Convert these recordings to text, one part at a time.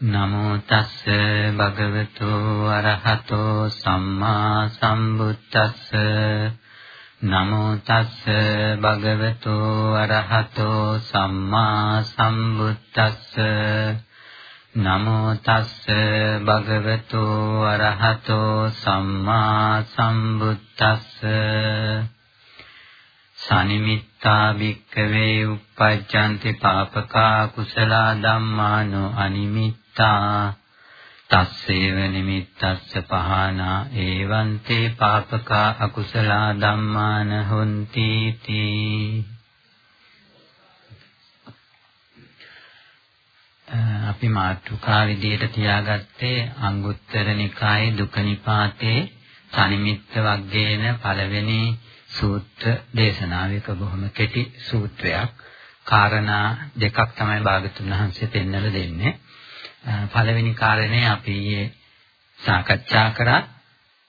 නමෝ තස්ස භගවතු අරහතෝ සම්මා සම්බුද්දස්ස. නමෝ තස්ස භගවතු අරහතෝ සම්මා සම්බුද්දස්ස. නමෝ තස්ස භගවතු අරහතෝ සම්මා සම්බුද්දස්ස. සනිමිත්තා භික්කවේ uppajjanti papaka kusala dhammano animitta නිමිත්තා තස්සේව නිමිත්තස්ස පහනා ඒවන්තේ පාපකා අකුසලා ධම්මාන හොಂತಿ තී අපි මාතෘකා විදියට තියාගත්තේ අංගුත්තර නිකායේ දුක නිපාතේ සනිමිත්ත වග්ගේන පළවෙනි සූත්‍ර දේශනාවක බොහොම කෙටි සූත්‍රයක්. කාරණා දෙකක් තමයි භාගතුන් වහන්සේ පෙන්වලා දෙන්නේ. පළවෙනි කාරණේ අපි ඊයේ සාකච්ඡා කරා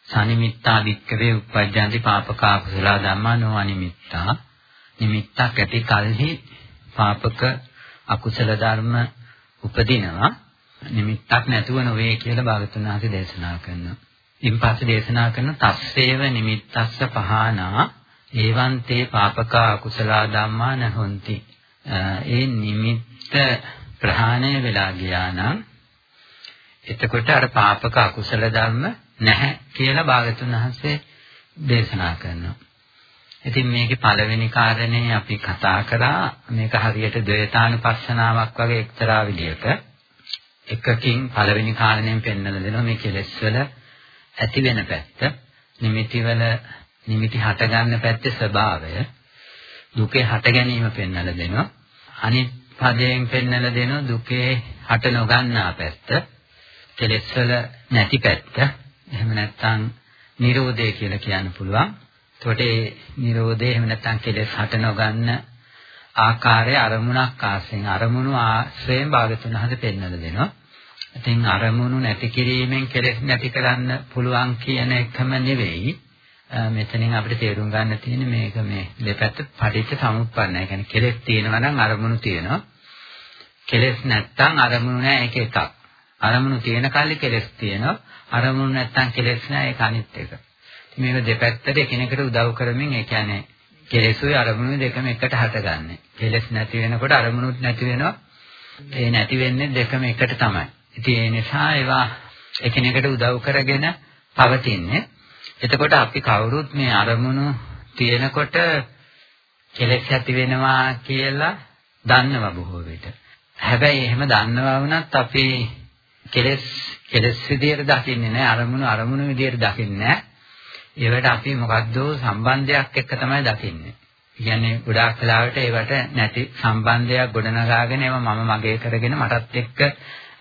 සනිමිත්තා වික්කවේ උපජ්ජන්ති පාපකා කුසල ධම්මා නොඅනිමිත්තා නිමිත්තක් ඇති කල්හි පාපක අකුසල ධර්ම උපදිනවා නිමිත්තක් නැතුව නොවේ කියලා භාගතුන් වහන්සේ දේශනා කරනවා. ඉන් පස්සේ දේශනා කරන තස්සේව නිමිත්තස්ස පහනා ඒවන්තේ පාපකා අකුසල ධම්මා නහොಂತಿ. ඒ නිමිත්ත ප්‍රහාණය වෙලා ගියා නම් එතකොට අර පාපක අකුසල ධර්ම නැහැ කියලා භාගතුන් වහන්සේ දේශනා කරනවා. ඉතින් මේකේ පළවෙනි කාරණේ අපි කතා කරා මේක හරියට ද්වේතානුපස්සනාවක් වගේ එක්තරා විදියක. එකකින් පළවෙනි කාරණයෙන් පෙන්වලා දෙනවා මේ කෙලෙස් වල ඇති වෙන පැත්ත නිමිති වල නිමිති හට ගන්න පැත්තේ ස්වභාවය දුකේ හට ගැනීම පෙන්වලා දෙනවා. අනිත් පදයෙන් පෙන්වලා දෙනවා දුකේ හට නොගන්නා පැත්ත, කෙලෙස් වල නැති පැත්ත. එහෙම නැත්නම් Nirodhe කියලා කියන්න පුළුවන්. එතකොට ඒ Nirodhe එහෙම නැත්නම් කෙලෙස් හට නොගන්න ආකාරයේ අරමුණක් ආශ්‍රයෙන් අරමුණු ආශ්‍රයෙන් භාගතුන් හද පෙන්වලා දෙනවා. ඉතින් අරමුණු නැති කිරීමෙන් කෙලෙස් නැති කරන්න පුළුවන් කියන එකම නෙවෙයි. මෙතනින් අපිට තේරුම් ගන්න තියෙන්නේ මේක මේ දෙපැත්ත පටිච්ච සමුප්පන්නයි. ඒ කියන්නේ කෙලෙස් තියෙනවා නම් අරමුණු තියෙනවා. කෙලෙස් නැත්තම් අරමුණු නැහැ ඒක එකක්. අරමුණු තියෙන කල්ලි කෙලෙස් තියෙනවා. අරමුණු නැත්තම් කෙලෙස් නැහැ ඒක අනිත් එක. මේක දෙපැත්තට එකිනෙකට උදව් කරමින් ඒ කියන්නේ කෙලෙසුයි අරමුණුයි දෙකම එකට හටගන්නේ. කෙලෙස් නැති වෙනකොට අරමුණුත් නැති වෙනවා. ඒ නැති වෙන්නේ දෙකම එකට තමයි. ඉතින් ඒ නිසා ඒවා එකිනෙකට උදව් කරගෙන පවතින්නේ. එතකොට අපි කවුරුත් මේ අරමුණු තියෙනකොට කෙලෙස් ඇති වෙනවා කියලා දන්නවා බොහෝ විට. හැබැයි එහෙම දන්නවා වුණත් අපි කෙලෙස් කෙලෙස් විදියට දකින්නේ නැහැ අරමුණු අරමුණු විදියට දකින්නේ නැහැ. ඒවට අපි මොකද්ද සම්බන්ධයක් එක්ක තමයි දකින්නේ. කියන්නේ ගොඩාක් වෙලාවට ඒවට නැති සම්බන්ධයක් ගොඩනගාගෙන ඒවා මම මගේ කරගෙන මටත් එක්ක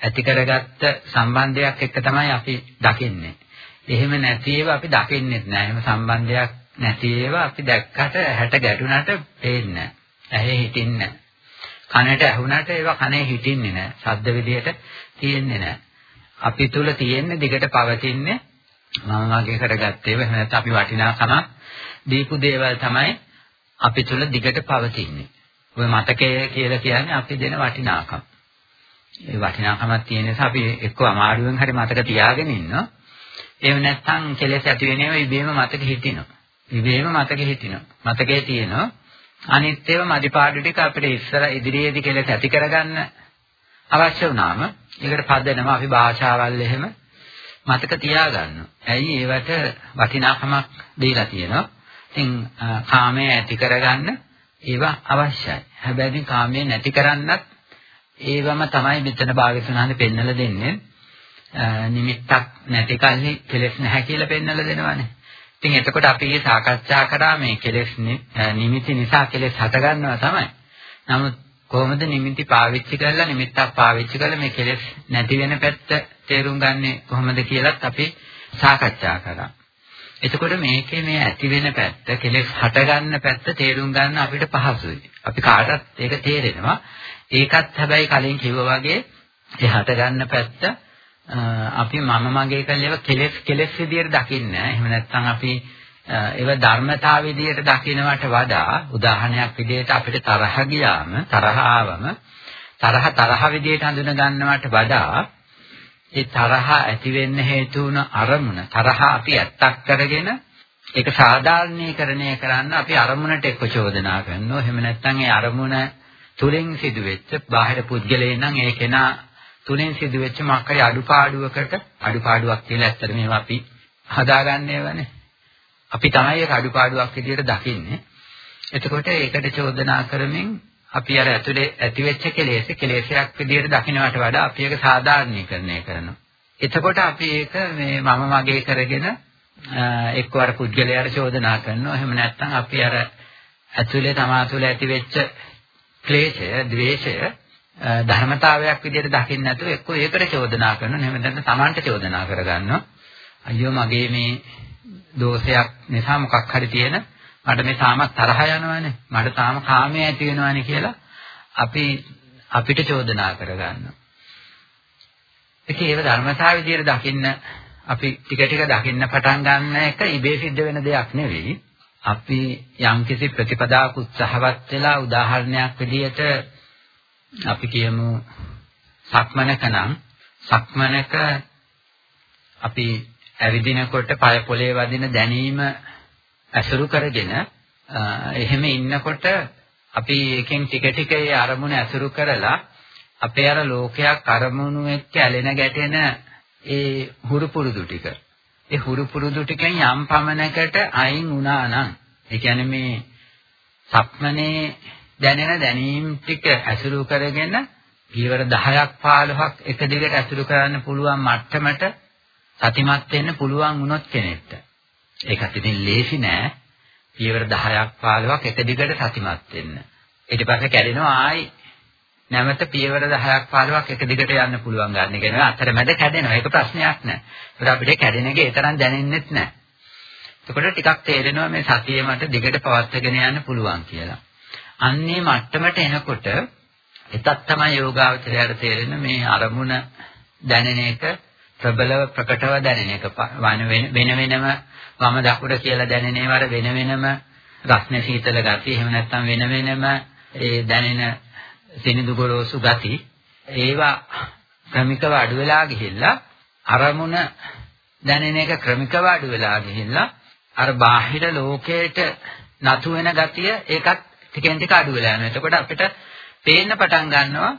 ඇති කරගත්ත සම්බන්ධයක් එක්ක තමයි අපි දකින්නේ. එහෙම නැති ඒවා අපි දකින්නෙත් නෑ. එහෙම සම්බන්ධයක් නැති ඒවා අපි දැක්කට හැට ගැටුණට පේන්නේ නෑ. ඇහි හිටින්නේ නෑ. කනට ඇහුණට ඒවා කනේ හිටින්නේ නෑ. ශබ්ද විදියට තියෙන්නේ නෑ. අපි තුල තියෙන්නේ දිගට පවතින්නේ මම වගේ කරගත්තේ ඒවා නැත්නම් අපි වටිනාකමක් දීපු දේවල් තමයි අපි තුල දිගට පවතින්නේ. ඔය මතකය කියලා කියන්නේ අපි දෙන වටිනාකම්. ඒ වටිනාකමක් තියෙන නිසා අපි එක්ක අමාරුවෙන් හරි මතක තියාගෙන ඉන්නවා. එහෙම නැත්නම් කෙලෙස් ඇති වෙන ඒවා ඉබේම මතක හිටිනවා. ඉබේම මතක හිටිනවා. මතකයේ තියෙනවා. අනිත් ඒවා මදිපාඩු ටික අපිට ඉස්සර ඉදිරියේදී කෙලෙස් ඇති කරගන්න අවශ්‍ය වුණාම ඒකට පදනම අපි භාෂාවල් එහෙම මතක තියාගන්නවා. ඇයි ඒවට වටිනාකමක් දීලා තියෙනවා. ඉතින් කාමයේ ඇති කරගන්න ඒවා අවශ්‍යයි. හැබැයි කාමයේ නැති කරන්නත් ඒවම තමයි මෙතන භාග්‍යතුනානේ පෙන්නලා දෙන්නේ. නිමිත්තක් නැති කල්හි කෙලෙස් නැහැ කියලා පෙන්නලා දෙනවානේ. ඉතින් එතකොට අපි මේ සාකච්ඡා කරා මේ කෙලෙස් නිමිති නිසා කෙලෙස් හටගන්නවා තමයි. නමුත් කොහොමද නිමිති පාවිච්චි කරලා නිමිත්තක් පාවිච්චි කරලා මේ කෙලෙස් නැති වෙන පැත්ත තේරුම් ගන්නෙ කොහොමද කියලාත් අපි සාකච්ඡා කරා. එතකොට මේකේ මේ ඇති වෙන පැත්ත කෙලෙස් හටගන්න පැත්ත තේරුම් ගන්න අපිට පහසුයි. අපි කාටත් ඒක තේරෙනවා. ඒකත් හැබැයි කලින් කිව්වා වගේ ඒ හටගන්න පැත්ත අපි මම මගේ කියලා ඒවා කෙලෙස් කෙලෙස් විදියට දකින්නේ නැහැ. එහෙම නැත්නම් අපි ඒව ධර්මතාව විදියට දකිනවට වඩා උදාහරණයක් විදියට අපිට තරහ ගියාම තරහ ආවම තරහ තරහ විදියට හඳුන ගන්නවට වඩා ඒ තරහ ඇති වෙන්න හේතු වුණ අරමුණ තරහ අපි ඇත්තක් කරගෙන ඒක සාධාරණීකරණය කරන්න අපි අරමුණට එක්ක චෝදනා කරනවා. එහෙම නැත්නම් ඒ අරමුණ තුලින් සිදුවෙච්ච බාහිර පුද්ගලයන් නම් ඒ කෙනා තුලින් සිදුවෙච්ච මොකක්හරි අඩුපාඩුවකට අඩුපාඩුවක් කියලා ඇත්තට මේවා අපි හදාගන්නේවනේ. අපි තමයි ඒක අඩුපාඩුවක් විදියට දකින්නේ. එතකොට ඒකට චෝදනා කරමින් අපි අර ඇතුලේ ඇතිවෙච්ච කෙලෙස් කෙලෙසයක් විදියට දකින්නට වඩා අපි ඒක සාධාරණීකරණය කරනවා. එතකොට අපි ඒක මේ මම මගේ කරගෙන එක්වර පුද්ගලයාට චෝදනා කරනවා. එහෙම නැත්නම් අපි අර ඇතුලේ තමා තුළ ඇතිවෙච්ච ක්ලේශය, ද්වේෂය ධර්මතාවයක් විදිහට දකින්න නැතුව එක්ක ඒකට චෝදනා කරනවා. එහෙම නැත්නම් Tamanට චෝදනා කරගන්නවා. අයියෝ මගේ මේ දෝෂයක් නිසා මොකක් හරි තියෙන මට මේ තාමත් තරහ යනවානේ. මට තාම කාමයේ ඇති වෙනවානේ කියලා අපි අපිට චෝදනා කරගන්නවා. ඒක ඒව ධර්මතාව විදිහට දකින්න අපි ටික ටික දකින්න පටන් ගන්න එක ඉබේ සිද්ධ වෙන දෙයක් නෙවෙයි. අපි යම්කිසි ප්‍රතිපදාවක් උත්සාහවත් වෙලා උදාහරණයක් විදිහට අපි කියමු සක්මනක නම් සක්මනක අපි ඇවිදිනකොට පය පොළේ වදින දැනීම ඇසුරු කරගෙන එහෙම ඉන්නකොට අපි එකෙන් ටික ටික ඒ අරමුණ ඇසුරු කරලා අපේ අර ලෝකයක් අරමුණු එක්ක ඇලෙන ගැටෙන ඒ හුරු පුරුදු ටික. ඒ හුරු පුරුදු ටිකෙන් යම් පමණකට අයින් වුණා නම් ඒ කියන්නේ මේ සක්මනේ දැනෙන දැනීම් ටික ඇසුරු කරගෙන ඊවර 10ක් 15ක් එක දිගට ඇසුරු කරන්න පුළුවන් මට්ටමට සතිමත් වෙන්න පුළුවන් වුණොත් කෙනෙක්ට. ඒකත් ඉතින් ලේසි නෑ. ඊවර 10ක් 15ක් එක දිගට සතිමත් වෙන්න. ඊට පස්සේ කැඩෙනවා ආයි නැවත පියවර 10ක් 15ක් එක දිගට යන්න පුළුවන් ගන්න කියන අතරමැද කැඩෙනවා. ඒක ප්‍රශ්නයක් නෑ. ඒත් අපිට කැඩෙන එක ඒ තරම් දැනෙන්නෙත් නෑ. එතකොට ටිකක් තේරෙනවා මේ සතිය මට දිගට පවත්වාගෙන යන්න පුළුවන් කියලා. අන්නේ මට්ටමට එනකොට එතත් තමයි යෝගාවචරයට තේරෙන මේ අරමුණ දැනෙන එක ප්‍රබලව ප්‍රකටව දැනෙන එක වෙන වෙනම වම දකුණ කියලා දැනෙන ඒවාට වෙන වෙනම රස්නේ සීතල ගති එහෙම නැත්නම් වෙන වෙනම ඒ දැනෙන සිනිඳු ගොරෝසු ගති ඒවා ක්‍රමිකව අඩු වෙලා ගිහිල්ලා අරමුණ දැනෙන එක ක්‍රමිකව අඩු වෙලා ගිහිල්ලා අර බාහිර ලෝකයට නතු වෙන ගතිය ඒකත් ටිකෙන් ටික අඩු වෙලා යනවා. එතකොට අපිට පේන්න පටන් ගන්නවා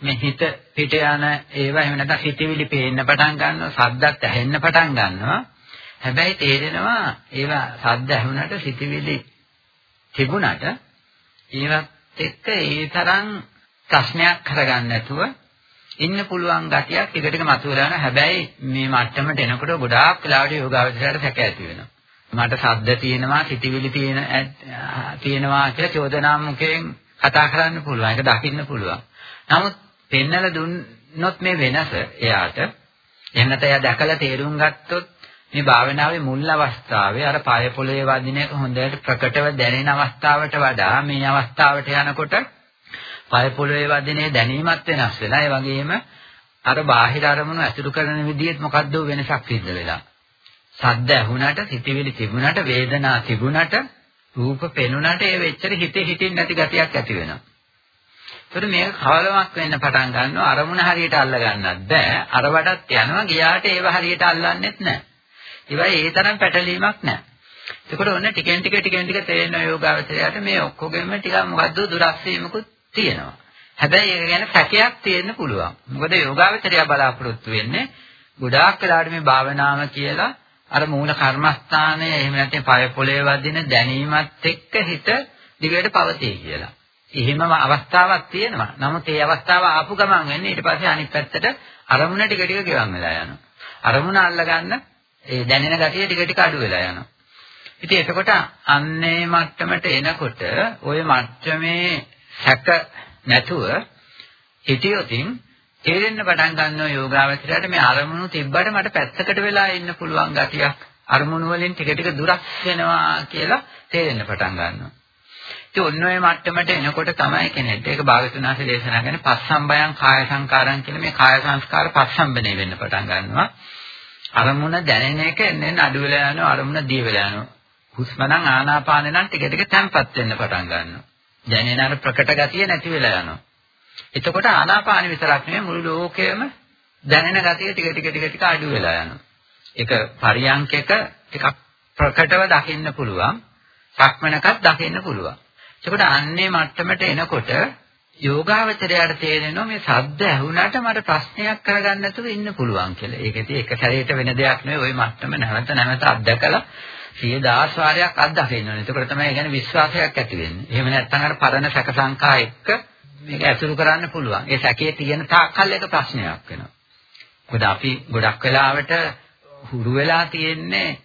මේ හිත පිට යන ඒවා එහෙම නැත්නම් හිතවිලි පේන්න පටන් ගන්නවා, සද්දත් ඇහෙන්න පටන් ගන්නවා. හැබැයි තේරෙනවා ඒවා සද්ද ඇහුණට හිතවිලි තිබුණට ඒවත් එක්ක ඒ තරම් ප්‍රශ්නයක් කරගන්න නැතුව ඉන්න පුළුවන් ගතියක් ටික ටික මතුවලා යනවා. හැබැයි මේ මට්ටමට එනකොට ගොඩාක් වෙලාවට යෝගාවචරයට සැක ඇති වෙනවා. මට ශබ්ද තියෙනවා, සිතිවිලි තියෙන තියෙනවා කියලා චෝදනා මුඛයෙන් කතා කරන්න පුළුවන්. ඒක දකින්න පුළුවන්. නමුත් පෙන්නලා දුන්නොත් මේ වෙනස එයාට එන්නත එයා දැකලා තේරුම් ගත්තොත් මේ භාවනාවේ මුල් අවස්ථාවේ අර පාය පොළවේ වදින එක හොඳට ප්‍රකටව දැනෙන අවස්ථාවට වඩා මේ අවස්ථාවට යනකොට පාය පොළවේ වදිනේ දැනීමත් වෙනස් වෙලා ඒ වගේම අර බාහිර අරමුණු ඇසුරු කරන විදිහත් මොකද්ද වෙනසක් සිද්ධ වෙලා සද්ද ඇහුණට, සිතිවිලි තිබුණට, වේදනා තිබුණට, රූප පෙනුණට ඒ වෙච්චර හිතේ හිතින් නැති ගතියක් ඇති වෙනවා. ඒතර මේක කවලමක් වෙන්න පටන් ගන්නවා අරමුණ හරියට අල්ල ගන්නත් බෑ. අර වඩත් යනවා ගියාට ඒව හරියට අල්ලන්නෙත් නෑ. ඒවයි ඒ තරම් පැටලීමක් නෑ. ඒකට ඔන්න ටිකෙන් ටික ටිකෙන් ටික තේරෙන යෝගාවචරයට මේ ඔක්කොගෙම ටිකක් මොකද්ද දුරස් වීමකුත් තියෙනවා. හැබැයි ඒක ගැන සැකයක් තියෙන්න පුළුවන්. මොකද යෝගාවචරය බලාපොරොත්තු වෙන්නේ ගොඩාක් වෙලාවට මේ භාවනාව කියලා අර මූල කර්මස්ථානය එහෙම නැත්නම් පය පොළේ වදින දැනීමත් එක්ක හිත දිගට පවතී කියලා. එහෙමම අවස්ථාවක් තියෙනවා. නමුත් ඒ අවස්ථාව ආපු ගමන් වෙන්නේ ඊට පස්සේ අනිත් පැත්තට අරමුණ ටික ටික ගෙවන් වෙලා යනවා. අරමුණ අල්ලගන්න ඒ දැනෙන ගතිය ටික ටික අඩු වෙලා යනවා. ඉතින් එතකොට අන්නේ මට්ටමට එනකොට ওই මට්ටමේ සැක නැතුව හිතියොතින් තේරෙන්න පටන් ගන්නවා යෝගාවචරයට මේ අරමුණු තිබ්බට මට පැත්තකට වෙලා ඉන්න පුළුවන් ගතියක් අරමුණු වලින් ටික ටික දුරස් වෙනවා කියලා තේරෙන්න පටන් ගන්නවා. ඉතින් ඔන්න ඔය මට්ටමට එනකොට තමයි කෙනෙක්ට ඒක භාගතුනාසේ දේශනා කරන්නේ පස්සම්බයං කාය සංකාරං කියන මේ කාය සංස්කාර පස්සම්බනේ වෙන්න පටන් ගන්නවා. අරමුණ දැනෙන එක එන්නේ අඩු වෙලා යනවා අරමුණ දිය වෙලා යනවා. හුස්ම නම් ආනාපානෙ නම් ටික ටික තැම්පත් වෙන්න පටන් ගන්නවා. දැනෙන අර ප්‍රකට ගතිය නැති වෙලා යනවා. එතකොට ආනාපාන විතරක් නෙමෙයි මුළු ලෝකෙම දැනෙන ගතිය ටික ටික ටික ටික අඩු වෙලා යනවා. ඒක පරියන්කක ටිකක් ප්‍රකටව දකින්න පුළුවන්. සක්මනකත් දකින්න පුළුවන්. එතකොට අන්නේ මට්ටමට එනකොට යෝගාවචරයට තේරෙනවා මේ සද්ද ඇහුණාට මට ප්‍රශ්නයක් කරගන්න නැතුව ඉන්න පුළුවන් කියලා. ඒක ඉතින් එක සැරේට වෙන දෙයක් නෙවෙයි. ওই මට්ටම නැවත නැවත අත්දකලා සිය දහස් වාරයක් අත්දකින්න ඕනේ. එතකොට තමයි ඒ කියන්නේ විශ්වාසයක් ඇති වෙන්නේ. එහෙම නැත්නම් අර පරණ සැක සංකා එක්ක මේක ඇසුරු කරන්න පුළුවන්. ඒ සැකයේ තියෙන තාක්කල් එක ප්‍රශ්නයක් වෙනවා. මොකද අපි ගොඩක් වෙලාවට හුරු වෙලා තියෙන්නේ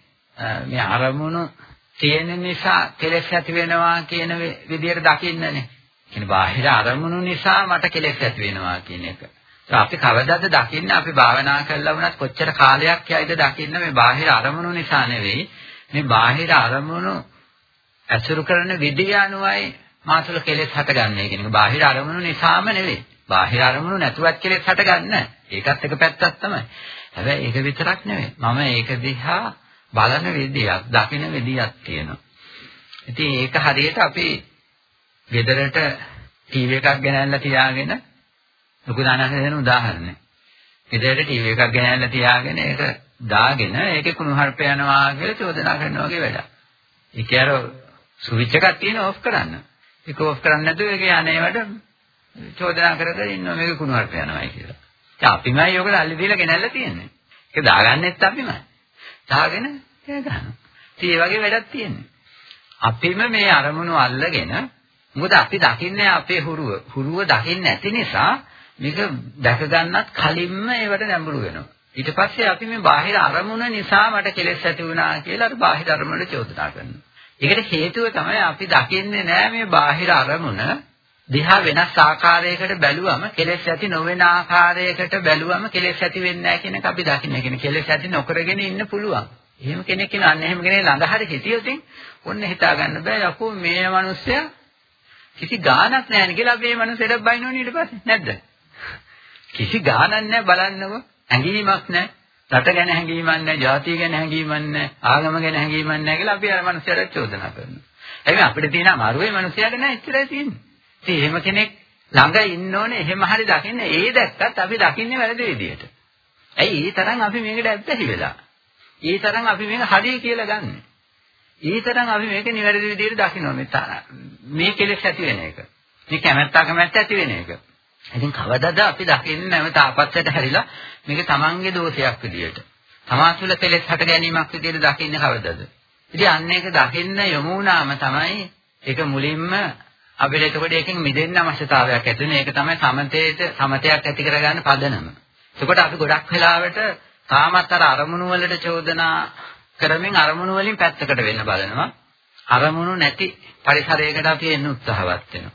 මේ අරමුණු තියෙන නිසා කෙලෙස් ඇති වෙනවා කියන විදිහට දකින්නනේ. කියන්නේ බාහිර අරමුණු නිසා මට කෙලෙස් ඇති වෙනවා කියන එක. අපි කවදාද දකින්නේ අපි භාවනා කළා වුණත් කොච්චර කාලයක් යයිද දකින්න මේ බාහිර අරමුණු නිසා නෙවෙයි මේ බාහිර අරමුණු ඇසුරු කරන විදිය අනුවයි මාසල කෙලෙස් හටගන්නේ කියන එක. බාහිර අරමුණු නිසාම නෙවෙයි. බාහිර අරමුණු නැතුවත් කෙලෙස් හටගන්නේ. ඒකත් එක පැත්තක් තමයි. හැබැයි ඒක විතරක් නෙවෙයි. මම ඒක දිහා බලන විදියක්, දකින විදියක් තියෙනවා. ඉතින් ඒක හරියට අපි ගෙදරට ටීවී එකක් ගෙනල්ලා තියාගෙන ලොකු දානක් දෙන උදාහරණයක්. ගෙදරට ටීවී එකක් ගෙනල්ලා තියාගෙන ඒක දාගෙන ඒකේ කුණු හarp යනවා කියලා චෝදනා කරනවා වගේ වැඩක්. ඒක අර ස්විච් එකක් තියෙන ඕෆ් කරන්න. ඒක ඕෆ් කරන්නේ නැතුව ඒක යන්නේවට චෝදනා කර කර ඉන්නවා මේක කුණු හarp යනවායි කියලා. දැන් අපිමයි යෝගල අල්ලි දීලා ගෙනල්ලා තියෙන්නේ. ඒක දාගන්නෙත් අපිමයි. දාගෙන ඒක ගන්නවා. ඉතින් ඒ වගේ වැඩක් තියෙන්නේ. අපිම මේ අරමුණු අල්ලගෙන මොකද අපි දකින්නේ අපේ හුරුව. හුරුව දකින්නේ නැති නිසා මේක දැක ගන්නත් කලින්ම ඒවට නැඹුරු වෙනවා. ඊට පස්සේ අපි මේ බාහිර අරමුණ නිසා මට කෙලෙස් ඇති වුණා කියලා අර බාහිර අරමුණට චෝදනා කරනවා. ඒකට හේතුව තමයි අපි දකින්නේ නැහැ මේ බාහිර අරමුණ දිහා වෙනස් ආකාරයකට බැලුවම කෙලෙස් ඇති නොවන ආකාරයකට බැලුවම කෙලෙස් ඇති වෙන්නේ නැහැ කියන එක අපි දකින්නේ. කියන්නේ කෙලෙස් ඇති නොකරගෙන ඉන්න පුළුවන්. එහෙම කෙනෙක් ඉන්න අන්න එහෙම කෙනෙක් ළඟ හරි හිටියොත් ඔන්න හිතා ගන්න බෑ යකෝ මේ මිනිස්සයා කිසි ගාණක් නැහැ නේ කියලා අපි මේ මිනිස්සෙට බයිනෝනේ ඊට පස්සේ නැද්ද? කිසි ගාණක් නැහැ බලන්නකො හැඟීමක් නැහැ. රට ගැන හැඟීමක් නැහැ, ජාතිය ගැන හැඟීමක් නැහැ, ආගම ගැන හැඟීමක් නැහැ කියලා අපි අර මිනිස්සුන්ට චෝදනා කරනවා. හැබැයි අපිට තියෙන අමාරුවේ මිනිස්සුන්ට නෑ එච්චරයි තියෙන්නේ. ඉතින් එහෙම කෙනෙක් ළඟ ඉන්න ඕනේ එහෙම හරි දකින්න ඒ දැක්කත් අපි දකින්නේ වැරදි විදියට. ඇයි ඒ තරම් අපි මේකට ඇබ්බැහි වෙලා? ඒ තරම් අපි මේක හරිය කියලා ගන්නෙ. ඒ තරම් අපි මේක නිවැරදි විදියට දකින්න ඕනේ. මේ කෙලෙස් ඇති වෙන එක. මේ කැමැත්ත කැමැත්ත ඇති වෙන එක. ඉතින් කවදාද අපි දකින්නේ නැවත ආපස්සට හැරිලා මේක තමන්ගේ දෝෂයක් විදියට. තමා තුළ කෙලෙස් හට ගැනීමක් විදියට දකින්නේ කවදාද? ඉතින් අන්න ඒක දකින්න යොමු වුණාම තමයි ඒක මුලින්ම අපිට එතකොට ඒකෙන් මිදෙන්න අවශ්‍යතාවයක් ඇති වෙන. ඒක තමයි සමතේට සමතයක් ඇති කරගන්න පදනම. එතකොට අපි ගොඩක් වෙලාවට තාමත් අර අරමුණු වලට චෝදනා කරමින් අරමුණු වලින් පැත්තකට වෙන්න බලනවා. අරමුණු නැති පරිසරයකට අපි එන්න උත්සාහවත් වෙනවා.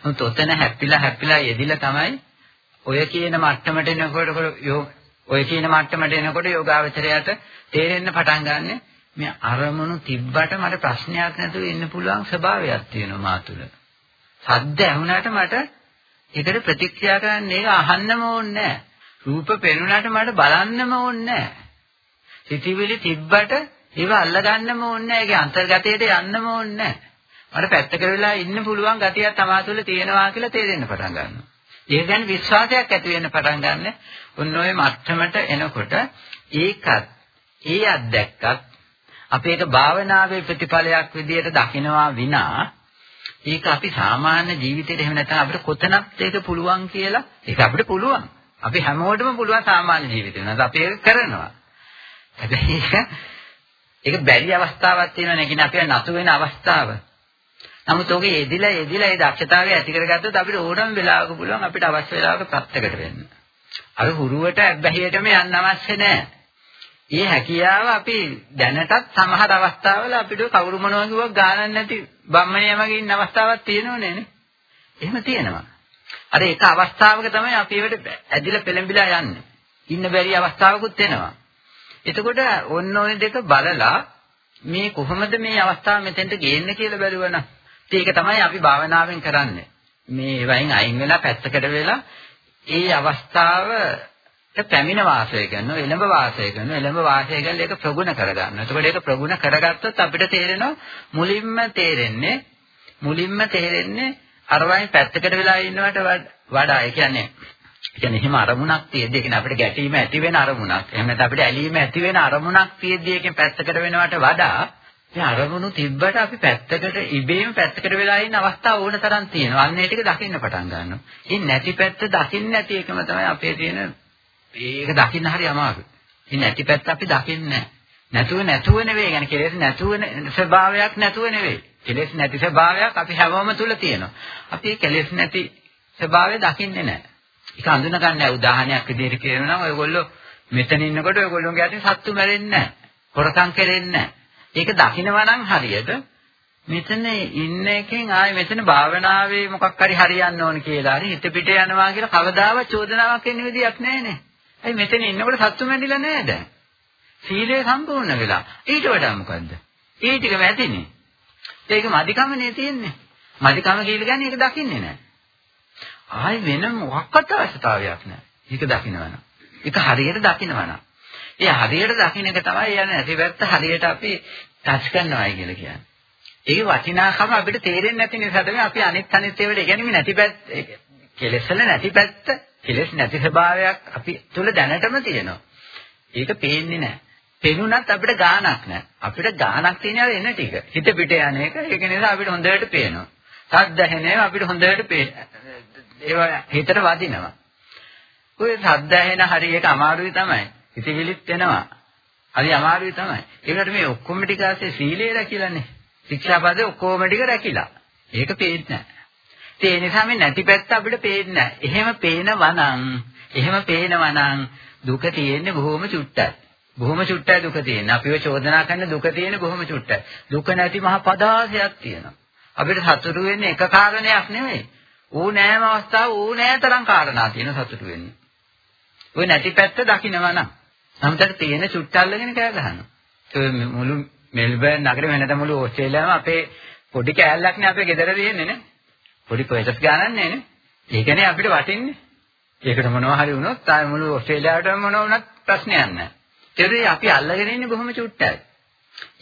නමුත් ඔතන හැපිලා හැපිලා යෙදිලා තමයි ඔය කියන මට්ටමට එනකොට ඔය කියන මට්ටමට එනකොට යෝගාවචරයට තේරෙන්න පටන් ගන්න මේ අරමුණු තිබ්බට මට ප්‍රශ්නයක් නැතුව ඉන්න පුළුවන් ස්වභාවයක් තියෙනවා මා තුළ. සද්ද ඇහුණාට මට ඒකට ප්‍රතික්‍රියා කරන්න ඒක අහන්නම ඕනේ නැහැ. රූප පෙනුනට මට බලන්නම ඕනේ නැහැ. සිතිවිලි තිබ්බට ඒව අල්ලගන්නම ඕනේ නැහැ. ඒකේ අන්තර්ගතයට යන්නම ඕනේ නැහැ. මට පැත්තක වෙලා ඉන්න පුළුවන් ගතියක් තමා තුළ තියෙනවා කියලා තේරෙන්න පටන් ගන්නවා. ඒක ගැන විශ්වාසයක් ඇති වෙන්න පටන් ගන්න. ඔන්න ඔය මට්ටමට එනකොට ඒකත් ඒ අත්දැක්කත් අපි ඒක භාවනාවේ ප්‍රතිඵලයක් විදියට දකිනවා විනා ඒක අපි සාමාන්‍ය ජීවිතේට එහෙම නැත්නම් අපිට කොතනක් ඒක පුළුවන් කියලා ඒක අපිට පුළුවන්. අපි හැමෝටම පුළුවන් සාමාන්‍ය ජීවිතේ. නැත්නම් අපි ඒක කරනවා. හැබැයි ඒක බැරි අවස්ථාවක් තියෙනවා නේ. කියන්නේ අපි නතු වෙන අවස්ථාව. නමුත් ඔගේ යෙදිලා යෙදිලා ඒ දක්ෂතාවය ඇති කරගත්තොත් අපිට ඕනම වෙලාවක පුළුවන් අපිට අවශ්‍ය වෙලාවක ප්‍රත්‍යකට වෙන්න. අර හුරුවට බැහැියටම යන්න අවශ්‍ය නැහැ. ඒ හැකියාව අපි දැනටත් සමහර අවස්ථාවල අපිට කවුරු මොනවා කිව්වක් ගානක් නැති බම්මණිය වගේ ඉන්න අවස්ථාවක් තියෙනවනේ නේ. එහෙම තියෙනවා. අර එක අවස්ථාවක තමයි අපි ඒවට ඇදිලා පෙළඹිලා යන්නේ. ඉන්න බැරි අවස්ථාවකුත් එනවා. එතකොට ඔන්න ඔය දෙක බලලා මේ කොහොමද මේ අවස්ථාව මෙතෙන්ට ගේන්නේ කියලා බැලුවනම් ඒක තමයි අපි භාවනාවෙන් කරන්නේ. මේ වයින් අයින් වෙලා පැත්තකට වෙලා ඒ අවස්ථාව පැමිණ වාසය කරනවා එළඹ වාසය කරනවා එළඹ වාසය කරලා ඒක ප්‍රගුණ කරගන්නවා. එතකොට ඒක ප්‍රගුණ කරගත්තොත් අපිට තේරෙනවා මුලින්ම තේරෙන්නේ මුලින්ම තේරෙන්නේ අර වයින් පැත්තකට වෙලා ඉන්නවට වඩා ඒ කියන්නේ ඒ කියන්නේ එහෙම අරමුණක් තියෙද්දි කියන්නේ අපිට ගැටීම ඇති වෙන අරමුණක්. එහෙම නැත්නම් අපිට ඇලීම ඇති වෙන අරමුණක් තියෙද්දි එකෙන් පැත්තකට වෙනවට වඩා මේ අරමුණු තිබ්බට අපි පැත්තකට ඉබේම පැත්තකට වෙලා ඉන්න අවස්ථාව ඕන තරම් තියෙනවා. අන්න ඒ ටික දකින්න පටන් ගන්නවා. ඉතින් නැති පැත්ත දකින්න නැති එකම තමයි අපේ තියෙන ඒක දකින්න හරි අමාරුයි. ඉතින් නැති පැත්ත අපි දකින්නේ නැතුව නැතුව නෙවෙයි. يعني කෙලෙස් නැතුව ස්වභාවයක් නැතුව නෙවෙයි. කෙලෙස් නැති ස්වභාවයක් අපි හැමෝම තුල තියෙනවා. අපි කෙලෙස් නැති ස්වභාවය දකින්නේ නැහැ. ඒක අඳුන ගන්න උදාහරණයක් විදිහට කියනවා නම් ඔයගොල්ලෝ මෙතන ඉන්නකොට ඔයගොල්ලෝගේ අතින් සත්තු මැරෙන්නේ නැහැ. හොරකම් කරෙන්නේ නැහැ. ඒක දකිනවා නම් හරියට මෙතන ඉන්න එකෙන් ආයේ මෙතන භාවනාවේ මොකක් හරි හරියන්න ඕන කියලා හරි හිත පිට යනවා කියලා කවදාවත් චෝදනාවක් එන්න විදියක් නැහැනේ. ඇයි මෙතන ඉන්නකොට සත්තු මැරිලා නැහැ දැන්. සීලය සම්පූර්ණ වෙලා. ඊට වඩා මොකද්ද? ඒ ටිකම ඇතිනේ. ඒක මදිකමනේ තියෙන්නේ. මදිකම කියලා කියන්නේ ඒක දකින්නේ නැහැ. ආයි වෙන මොකක්වත් අවශ්‍යතාවයක් නැහැ. ඒක දකින්නවනම්. ඒක හරියට දකින්නවනම්. ඒ හරියට දකින්න එක තමයි යන්නේ නැති පැත්ත හරියට අපි ටච් කරනවායි කියලා කියන්නේ. ඒ වටිනාකම අපිට තේරෙන්නේ නැති නිසා තමයි අපි අනිත් අනිත් ඒවාට ඒ කියන්නේ නැති පැත්ත කෙලෙස්වල නැති පැත්ත කෙලෙස් නැති ස්වභාවයක් අපි තුල දැනටම තියෙනවා. ඒක පේන්නේ නැහැ. පෙනුනත් අපිට ගාණක් නැහැ. අපිට ගාණක් තියෙනවා එන ටික. හිත පිට යන එක. ඒක නිසා අපිට හොඳට පේනවා. සද්ද ඇහෙනේම අපිට හොඳට ඒවා හිතට වදිනවා. ඔය සද්ද ඇහෙන හරි එක අමාරුයි තමයි. හිතවිලිත් වෙනවා. හරි අමාරුයි තමයි. ඒකට මේ ඔක්කොම ටික ඇස්සේ සීලය රැකිලානේ. ශික්ෂාපදේ ඔක්කොම ටික රැකිලා. ඒක පේන්නේ නැහැ. ඒ නිසා මේ නැති පැත්ත අපිට පේන්නේ නැහැ. එහෙම පේනවා නම්, එහෙම පේනවා නම් දුක තියෙන්නේ බොහොම චුට්ටයි. බොහොම චුට්ටයි දුක තියෙන්නේ. අපිව චෝදනා කරන දුක තියෙන්නේ බොහොම චුට්ටයි. දුක නැති මහ පදාසයක් තියෙනවා. අපිට සතුටු වෙන්නේ එක කාරණයක් නෙමෙයි. ඕනෑම අවස්ථාව ඕනෑ තරම් කාරණා තියෙන සතුටු වෙන්නේ. ওই නැති පැත්ත දකින්නවා නම් සමතට තියෙන චුට්ට අල්ලගෙන කෑ ගහනවා. ඒ මුළු මෙල්බර්න් නගරේ වෙනද මුළු ඕස්ට්‍රේලියාවම අපේ පොඩි කෑල්ලක් නේ අපේ ගෙදර තියෙන්නේ නේ. පොඩි පර්චස් ගානක් නේ නේ. ඒකනේ අපිට වටින්නේ. ඒකට මොනවා හරි වුණොත් ආය මුළු ඕස්ට්‍රේලියාවටම මොනවා වුණත් ප්‍රශ්නයක් නැහැ. ඒකේ අපි අල්ලගෙන ඉන්නේ බොහොම චුට්ටයි.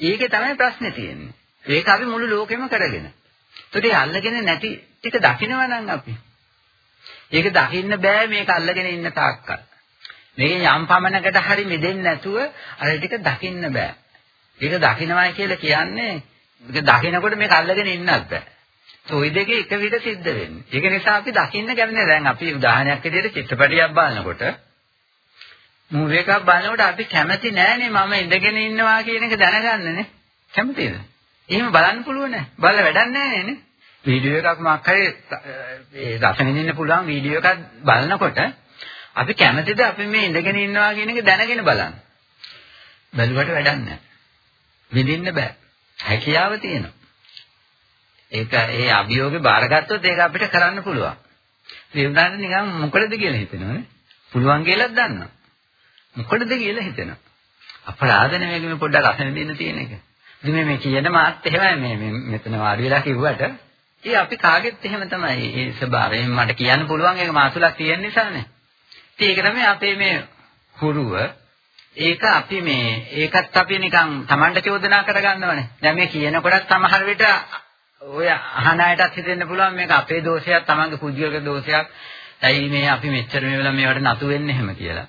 ඒකේ තමයි ප්‍රශ්නේ තියෙන්නේ. ඒක අපි මුළු ලෝකෙම කරගෙන. ඒකට අල්ලගෙන නැති ටික දකිනවා නම් අපි. ඒක දකින්න බෑ මේක අල්ලගෙන ඉන්න තාක්කල්. මේකෙන් යම් පමණකට හරි මිදෙන්නේ නැතුව අර ටික දකින්න බෑ. ඒක දකින්නවයි කියලා කියන්නේ ඒක දකිනකොට මේක අල්ලගෙන ඉන්නත් බෑ. ඔය දෙකේ එක විදිහ සිද්ධ වෙන්නේ. ඒක නිසා අපි දකින්න කැමති දැන් අපි උදාහරණයක් විදිහට චිත්‍රපටියක් බලනකොට මූවි එකක් බලනකොට අපි කැමති නෑනේ මම ඉඳගෙන ඉන්නවා කියන එක දැනගන්නනේ. කැමතිද? එහෙම බලන්න පුළුවන් නෑ. බලලා වැඩක් නෑනේ නේ. වීඩියෝ එකක් මොකක් හරි ඒ රස විඳින්න පුළුවන් වීඩියෝ එකක් බලනකොට අපි කැමතිද අපි මේ ඉඳගෙන ඉන්නවා කියන එක දැනගෙන බලන්න. බැලුවට වැඩක් නැහැ. විඳින්න බෑ. හැකියාව තියෙනවා. ඒක ඒ අභියෝගේ බාරගත්තොත් ඒක අපිට කරන්න පුළුවන්. ඒ උදාහරණ නිකන් මොකටද කියලා හිතනවනේ. පුළුවන් කියලාත් දන්නවා. මොකටද කියලා හිතනවා. අපරාධ නෙමෙයි මේ පොඩ්ඩක් අසන දෙන්න තියෙන එක. ඉතින් මේ කියන මාත් එහෙමයි මේ මෙතන වාඩි වෙලා කිව්වට ඒ අපි කාගෙත් එහෙම තමයි. ඒ ස්වභාවයෙන් මට කියන්න පුළුවන් ඒක මාතුලක් තියෙන නිසානේ. ඉතින් ඒක තමයි අපේ මේ හුරුව ඒක අපි මේ ඒකත් අපි නිකන් Tamanට චෝදනා කරගන්නවනේ. දැන් මේ කියනකොටත් සමහර විට ඔය අහන අයටත් හිතෙන්න පුළුවන් මේක අපේ දෝෂයක්, Tamanගේ පුද්ගලික දෝෂයක්. ඇයි මේ අපි මෙච්චර මේ වෙලාව මේවට නතු වෙන්නේ එහෙම කියලා.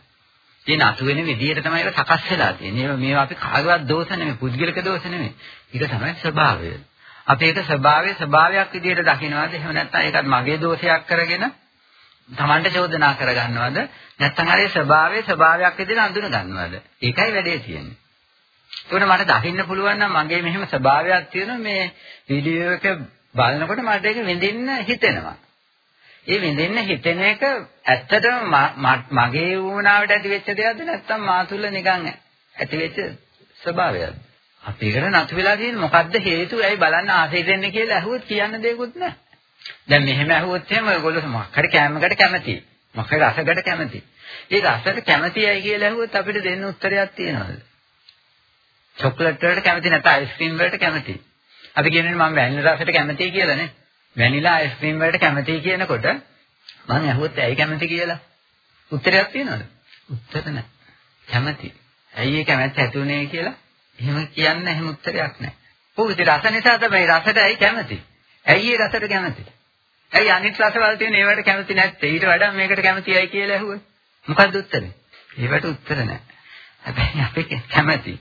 ඉතින් නතු වෙන විදියට තමයි ඒක සකස් වෙලා තියෙන්නේ. මේවා අපි කාගවත් දෝෂ නෙමෙයි, පුද්ගලික දෝෂ නෙමෙයි. ඒක තමයි ස්වභාවය. අපි ඒක ස්වභාවයේ ස්වභාවයක් විදියට දකිනවාද එහෙම නැත්නම් ඒකත් මගේ දෝෂයක් කරගෙන Tamanට චෝදනා කරගන්නවද නැත්නම් හරි ස්වභාවයේ ස්වභාවයක් විදියට අඳුන ගන්නවද ඒකයි වැඩේ තියෙන්නේ ඒකට මට දකින්න පුළුවන් නම් මගේ මෙහෙම ස්වභාවයක් තියෙනවා මේ වීඩියෝ එක බලනකොට මට ඒක විඳින්න හිතෙනවා ඒ විඳින්න හිතෙන එක ඇත්තටම මගේ වුණාවට ඇති වෙච්ච දෙයක්ද නැත්නම් මා තුල නිකන් ඇති වෙච්ච ස්වභාවයක්ද අපි එකට නතු වෙලා තියෙන්නේ මොකද්ද හේතුව? ඇයි බලන්න ආසෙ දෙන්නේ කියලා ඇහුවොත් කියන්න දෙයක්වත් නැහැ. දැන් මෙහෙම ඇහුවොත් එහෙම ඔයගොල්ලෝ මොකක් හරි කෑමකට කැමතියි. මොකක් හරි රසකට කැමතියි. ඒ රසට කැමතියි කියලා ඇහුවොත් අපිට දෙන්න උත්තරයක් තියෙනවද? චොක්ලට් වලට කැමති නැත්නම් අයිස්ක්‍රීම් වලට කැමතියි. අපි කියන්නේ මම වැනිලා රසට කැමතියි කියලා නේ. වැනිලා අයිස්ක්‍රීම් වලට කැමතියි කියනකොට මම ඇහුවොත් ඇයි කැමති කියලා උත්තරයක් තියෙනවද? උත්තර නැහැ. කැමති. ඇයි ඒ කැමැත්ත ඇති උනේ කියලා එහෙම කියන්න එහෙම උත්තරයක් නැහැ. ඔව් ඉතින් රස නිසා තමයි රසට ඇයි කැමති? ඇයි ඒ රසට කැමති? ඇයි අනිත් රසවල තියෙන ඒවට කැමති නැත්තේ? ඊට වඩා මේකට කැමතියි කියලා ඇහුවේ. මොකද්ද උත්තරේ? ඒවට උත්තර නැහැ. හැබැයි අපි කැමති.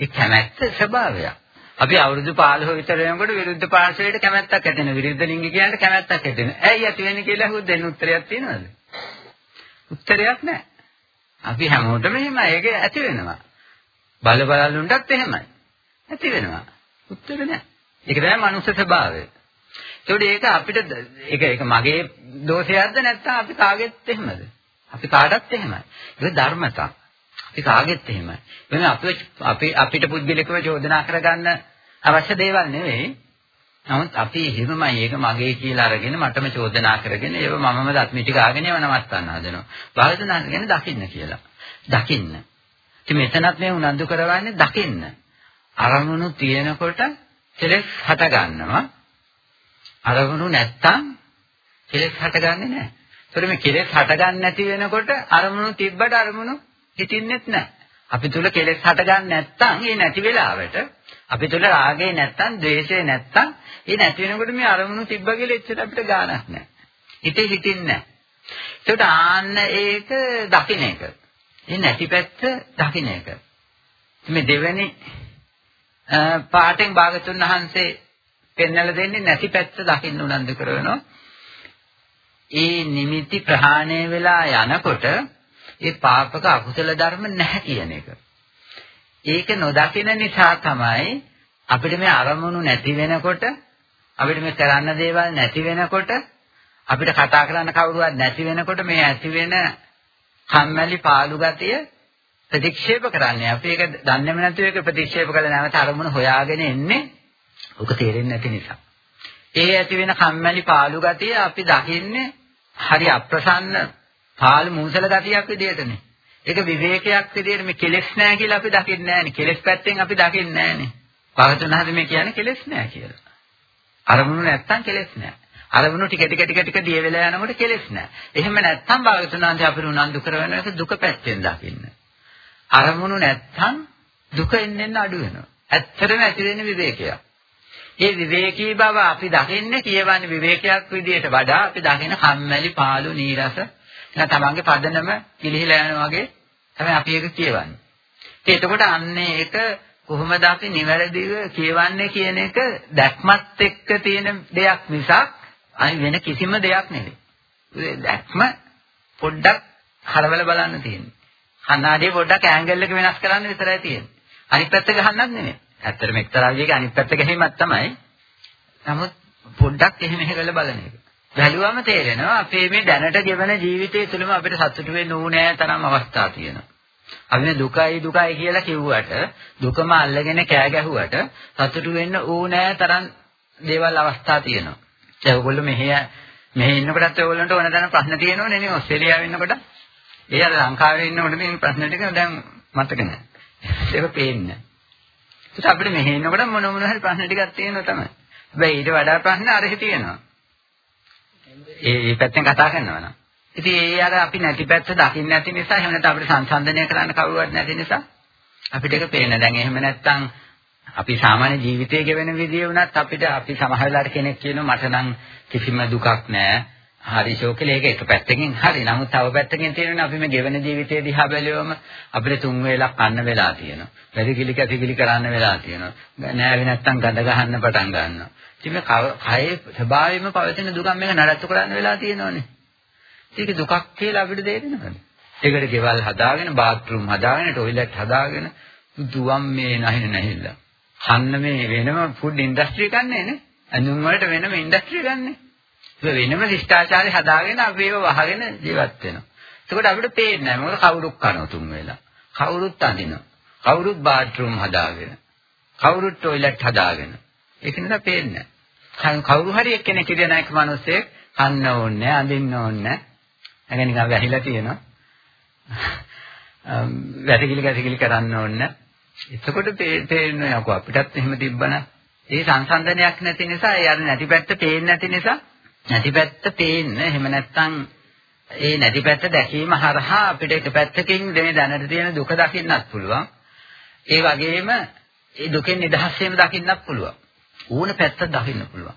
ඒ කැමැත්ත ස්වභාවයක්. අපි අවුරුදු 15 විතර වෙනකොට විරුද්ධ පාර්ශවයට කැමැත්තක් ඇති වෙනවා. විරුද්ධ ලිංග කියනට කැමැත්තක් ඇති වෙනවා. ඇයි ඇති වෙන්නේ කියලා අහුවොත් දෙන්න උත්තරයක් තියෙනවද? උත්තරයක් නැහැ. අපි හැමෝටම එහෙම ඒක ඇති වෙනවා. බල බලලුන්ටත් එහෙමයි. ඇති වෙනවා. උත්තර නැහැ. ඒක තමයි මනුස්ස ස්වභාවය. ඒකට ඒක අපිට ඒක ඒක මගේ දෝෂයක්ද නැත්නම් අපි කාගෙත් එහෙමද? අපි කාටත් එහෙමයි. ඒක ධර්මතා. අපි කාගෙත් එහෙමයි. වෙන අපි අපි අපිට පුද්ගලිකව චෝදනා කරගන්න අවශ්‍ය දේවල් නෙවෙයි. නමුත් අපි හිමමයි ඒක මගේ කියලා අරගෙන මටම චෝදනා කරගෙන ඒව මමම දත් මිටි ගාගෙන ඒව නවත්තන්න හදනවා. භාවිතනා ගැන දකින්න කියලා. දකින්න. ඉතින් මෙතනත් මේ උනන්දු කරවන්නේ දකින්න. අරමුණු තියෙනකොට කෙලෙස් හට ගන්නවා. අරමුණු නැත්තම් කෙලෙස් හටගන්නේ නැහැ. ඒතර මේ කෙලෙස් හටගන්නේ නැති වෙනකොට අරමුණු තිබ්බට අරමුණු හිතින්නෙත් නැහැ. අපි තුල කෙලෙස් හටගන්නේ නැත්තම් ඒ නැති වෙලාවට අපි තුල රාගය නැත්තම් ද්වේෂය නැත්තම් ඒ නැති වෙනකොට මේ අරමුණු තිබ්බ කියලා එච්චර අපිට ගාණක් නැහැ. හිතේ හිතින්නේ නැහැ. ඒකට ආන්න ඒක දකින්න එක. ඒ නැති පැත්ත දකින්න එක. මේ දෙවෙනි පාඩෙන් භාගතුන් වහන්සේ පෙන්වලා දෙන්නේ නැති පැත්ත දකින්න උනන්දු කරනවා. ඒ නිමිති ප්‍රහාණය වෙලා යනකොට ඒ පාපක අකුසල ධර්ම නැහැ කියන එක. ඒක නොදකින නිසා තමයි අපිට මේ අරමුණු නැති වෙනකොට අපිට මේ කරන්න දේවල් නැති වෙනකොට අපිට කතා කරන්න කවුරුවත් නැති වෙනකොට මේ ඇති වෙන කම්මැලි පාළු ගතිය ප්‍රතික්ෂේප කරන්නේ. අපි ඒක දන්නේම නැතුව ඒක ප්‍රතික්ෂේප කළ නැවත අරමුණ හොයාගෙන එන්නේ ඔක තේරෙන්නේ නැති නිසා. ඒ ඇති වෙන කම්මැලි පාළු ගතිය අපි දකින්නේ හරි අප්‍රසන්න පාළු මූසල ගතියක් විදිහටනේ. ඒක විවේකයක් විදිහට මේ කෙලෙස් නැහැ කියලා අපි දකින්නේ නැහැනේ. කෙලෙස් පැත්තෙන් අපි දකින්නේ නැහැනේ. භාගතුන් හද මේ කියන්නේ කෙලෙස් නැහැ කියලා. අරමුණු නැත්තම් කෙලෙස් නැහැ. අරමුණු ටික ටික ටික ටික දිය වෙලා යනකොට කෙලෙස් නැහැ. එහෙම නැත්තම් භාගතුන් වහන්සේ අපිට උනන්දු කරවන එක දුක පැත්තෙන් දකින්න. අරමුණු නැත්තම් දුක එන්නෙන් අඩු වෙනවා. ඇත්තටම ඇති වෙන විවේකයක්. ඒ විවේකී බව අපි දකින්නේ කියවන්නේ විවේකයක් විදියට වඩා අපි දකින කම්මැලි පාළු නීරස නැත්නම් තමන්ගේ පදනම කිලිහිලා යනවා වගේ තමයි අපි ඒක කියවන්නේ. එතකොට අන්නේ ඒක කොහොමද අපි නිවැරදිව කියවන්නේ කියන එක දැක්මත් එක්ක තියෙන දෙයක් මිසක් අනි වෙන කිසිම දෙයක් නෙවෙයි. දැක්ම පොඩ්ඩක් හරවල බලන්න තියෙන්නේ. කණ්ණාඩිය පොඩ්ඩක් ඇන්ගල් එක වෙනස් කරන්න විතරයි තියෙන්නේ. අනිත් පැත්ත ගහන්නත් නෙමෙයි. ඇත්තටම එක්තරා විදිහක අනිත් පැත්ත ගැනීමක් තමයි. නමුත් පොඩ්ඩක් එහෙම එහෙවල බලන එක. බැලුවම තේරෙනවා අපේ මේ දැනට ගෙවන ජීවිතය තුළම අපිට සතුටු වෙන්න ඕනෑ තරම් අවස්ථා තියෙනවා. අපි මේ දුකයි දුකයි කියලා කිව්වට දුකම අල්ලගෙන කෑ ගැහුවට සතුටු වෙන්න ඕනෑ තරම් දේවල් අවස්ථා තියෙනවා. ඒ ඔයගොල්ලෝ මෙහෙ මෙහෙ ඉන්නකොටත් ඔයගොල්ලන්ට ඕන තරම් ප්‍රශ්න තියෙනවනේ නේ ඔස්ට්‍රේලියාවේ ඉන්නකොට. ඒ අර ලංකාවේ ඉන්නකොට තියෙන ප්‍රශ්න ටික දැන් මතක නැහැ. ඒක පේන්නේ. ඒත් අපිට මෙහෙ ඉන්නකොට මොන මොන හරි ප්‍රශ්න ටිකක් තියෙනවා තමයි. හැබැයි ඊට වඩා ප්‍රශ්න අරහෙ තියෙනවා. ඒ ඒ පැත්තෙන් කතා කරනවා නම්. ඉතින් ඒ අර අපි නැති පැත්ත දකින්න නැති නිසා එහෙම නැත්නම් අපිට සංසන්දනය කරන්න කවුරුවත් නැති නිසා අපිට ඒක පේන. දැන් එහෙම නැත්නම් අපි සාමාන්‍ය ජීවිතයේ ගෙවෙන විදිය වුණත් අපිට අපි සමහර වෙලාවට කෙනෙක් කියනවා මට නම් කිසිම දුකක් නැහැ. හරි ෂෝකල ඒක එක පැත්තකින් හරි. නමුත් තව පැත්තකින් තියෙනවා අපි මේ ගෙවන ජීවිතයේ දිහා බැලුවම අපිට තුන් වේලක් කන්න වෙලා තියෙනවා. වැඩි කිලි කැසිකිලි කරන්න වෙලා තියෙනවා. නෑවේ නැත්තම් ගඳ ගහන්න පටන් ගන්නවා. ඉතින් කයේ ස්වභාවයෙන්ම පවතින දුක මේක නඩත්තු කරන්න වෙලා තියෙනවනේ. ඒක දුකක් කියලා අපිට දෙන්නවද? ඒකට ගෙවල් හදාගෙන, බාත් รู ම් හදාගෙන, টয়ලට් හදාගෙන දුවම් මේ නැහින නැහිලා. කන්න මේ වෙනම ෆුඩ් ඉන්ඩස්ට්‍රි ගන්නනේ නේ. ඇඳුම් වලට වෙනම ඉන්ඩස්ට්‍රි ගන්නනේ. ඒක වෙනම ශිෂ්ටාචාරය හදාගෙන අපි ඒව වහගෙන ජීවත් වෙනවා. ඒකට අපිට පේන්නේ නැහැ. මොකද කවුරුත් කනවා තුන් වෙලා. කවුරුත් අඳිනවා. කවුරුත් බාත් รู ම් හදාගෙන. කවුරුත් টয়ලට් හදාගෙන. ඒක නිසා පේන්නේ නැහැ. කවුරු හරි එක්කෙනෙක් ඉඳලා නැක මිනිස්සේ කන්න ඕනේ අඳින්න ඕනේ. නැගෙන නිකන් වැහිලා තියෙනවා. වැටිකිලි ගැටිකිලි කරන්න ඕනේ. එතකොට තේරෙන්නේ යකෝ අපිටත් එහෙම තිබ්බනම් ඒ සංසන්දනයක් නැති නිසා ඒ අර නැති පැත්ත පේන්නේ නැති නිසා නැති පැත්ත පේන්න එහෙම නැත්නම් ඒ නැති පැත්ත දැකීම හරහා අපිට එක පැත්තකින් මේ දැනට තියෙන දුක දකින්නත් පුළුවන්. ඒ වගේම ඒ දුකෙන් නිදහස් වීම දකින්නත් පුළුවන්. ඕන පැත්තක් දකින්න පුළුවන්.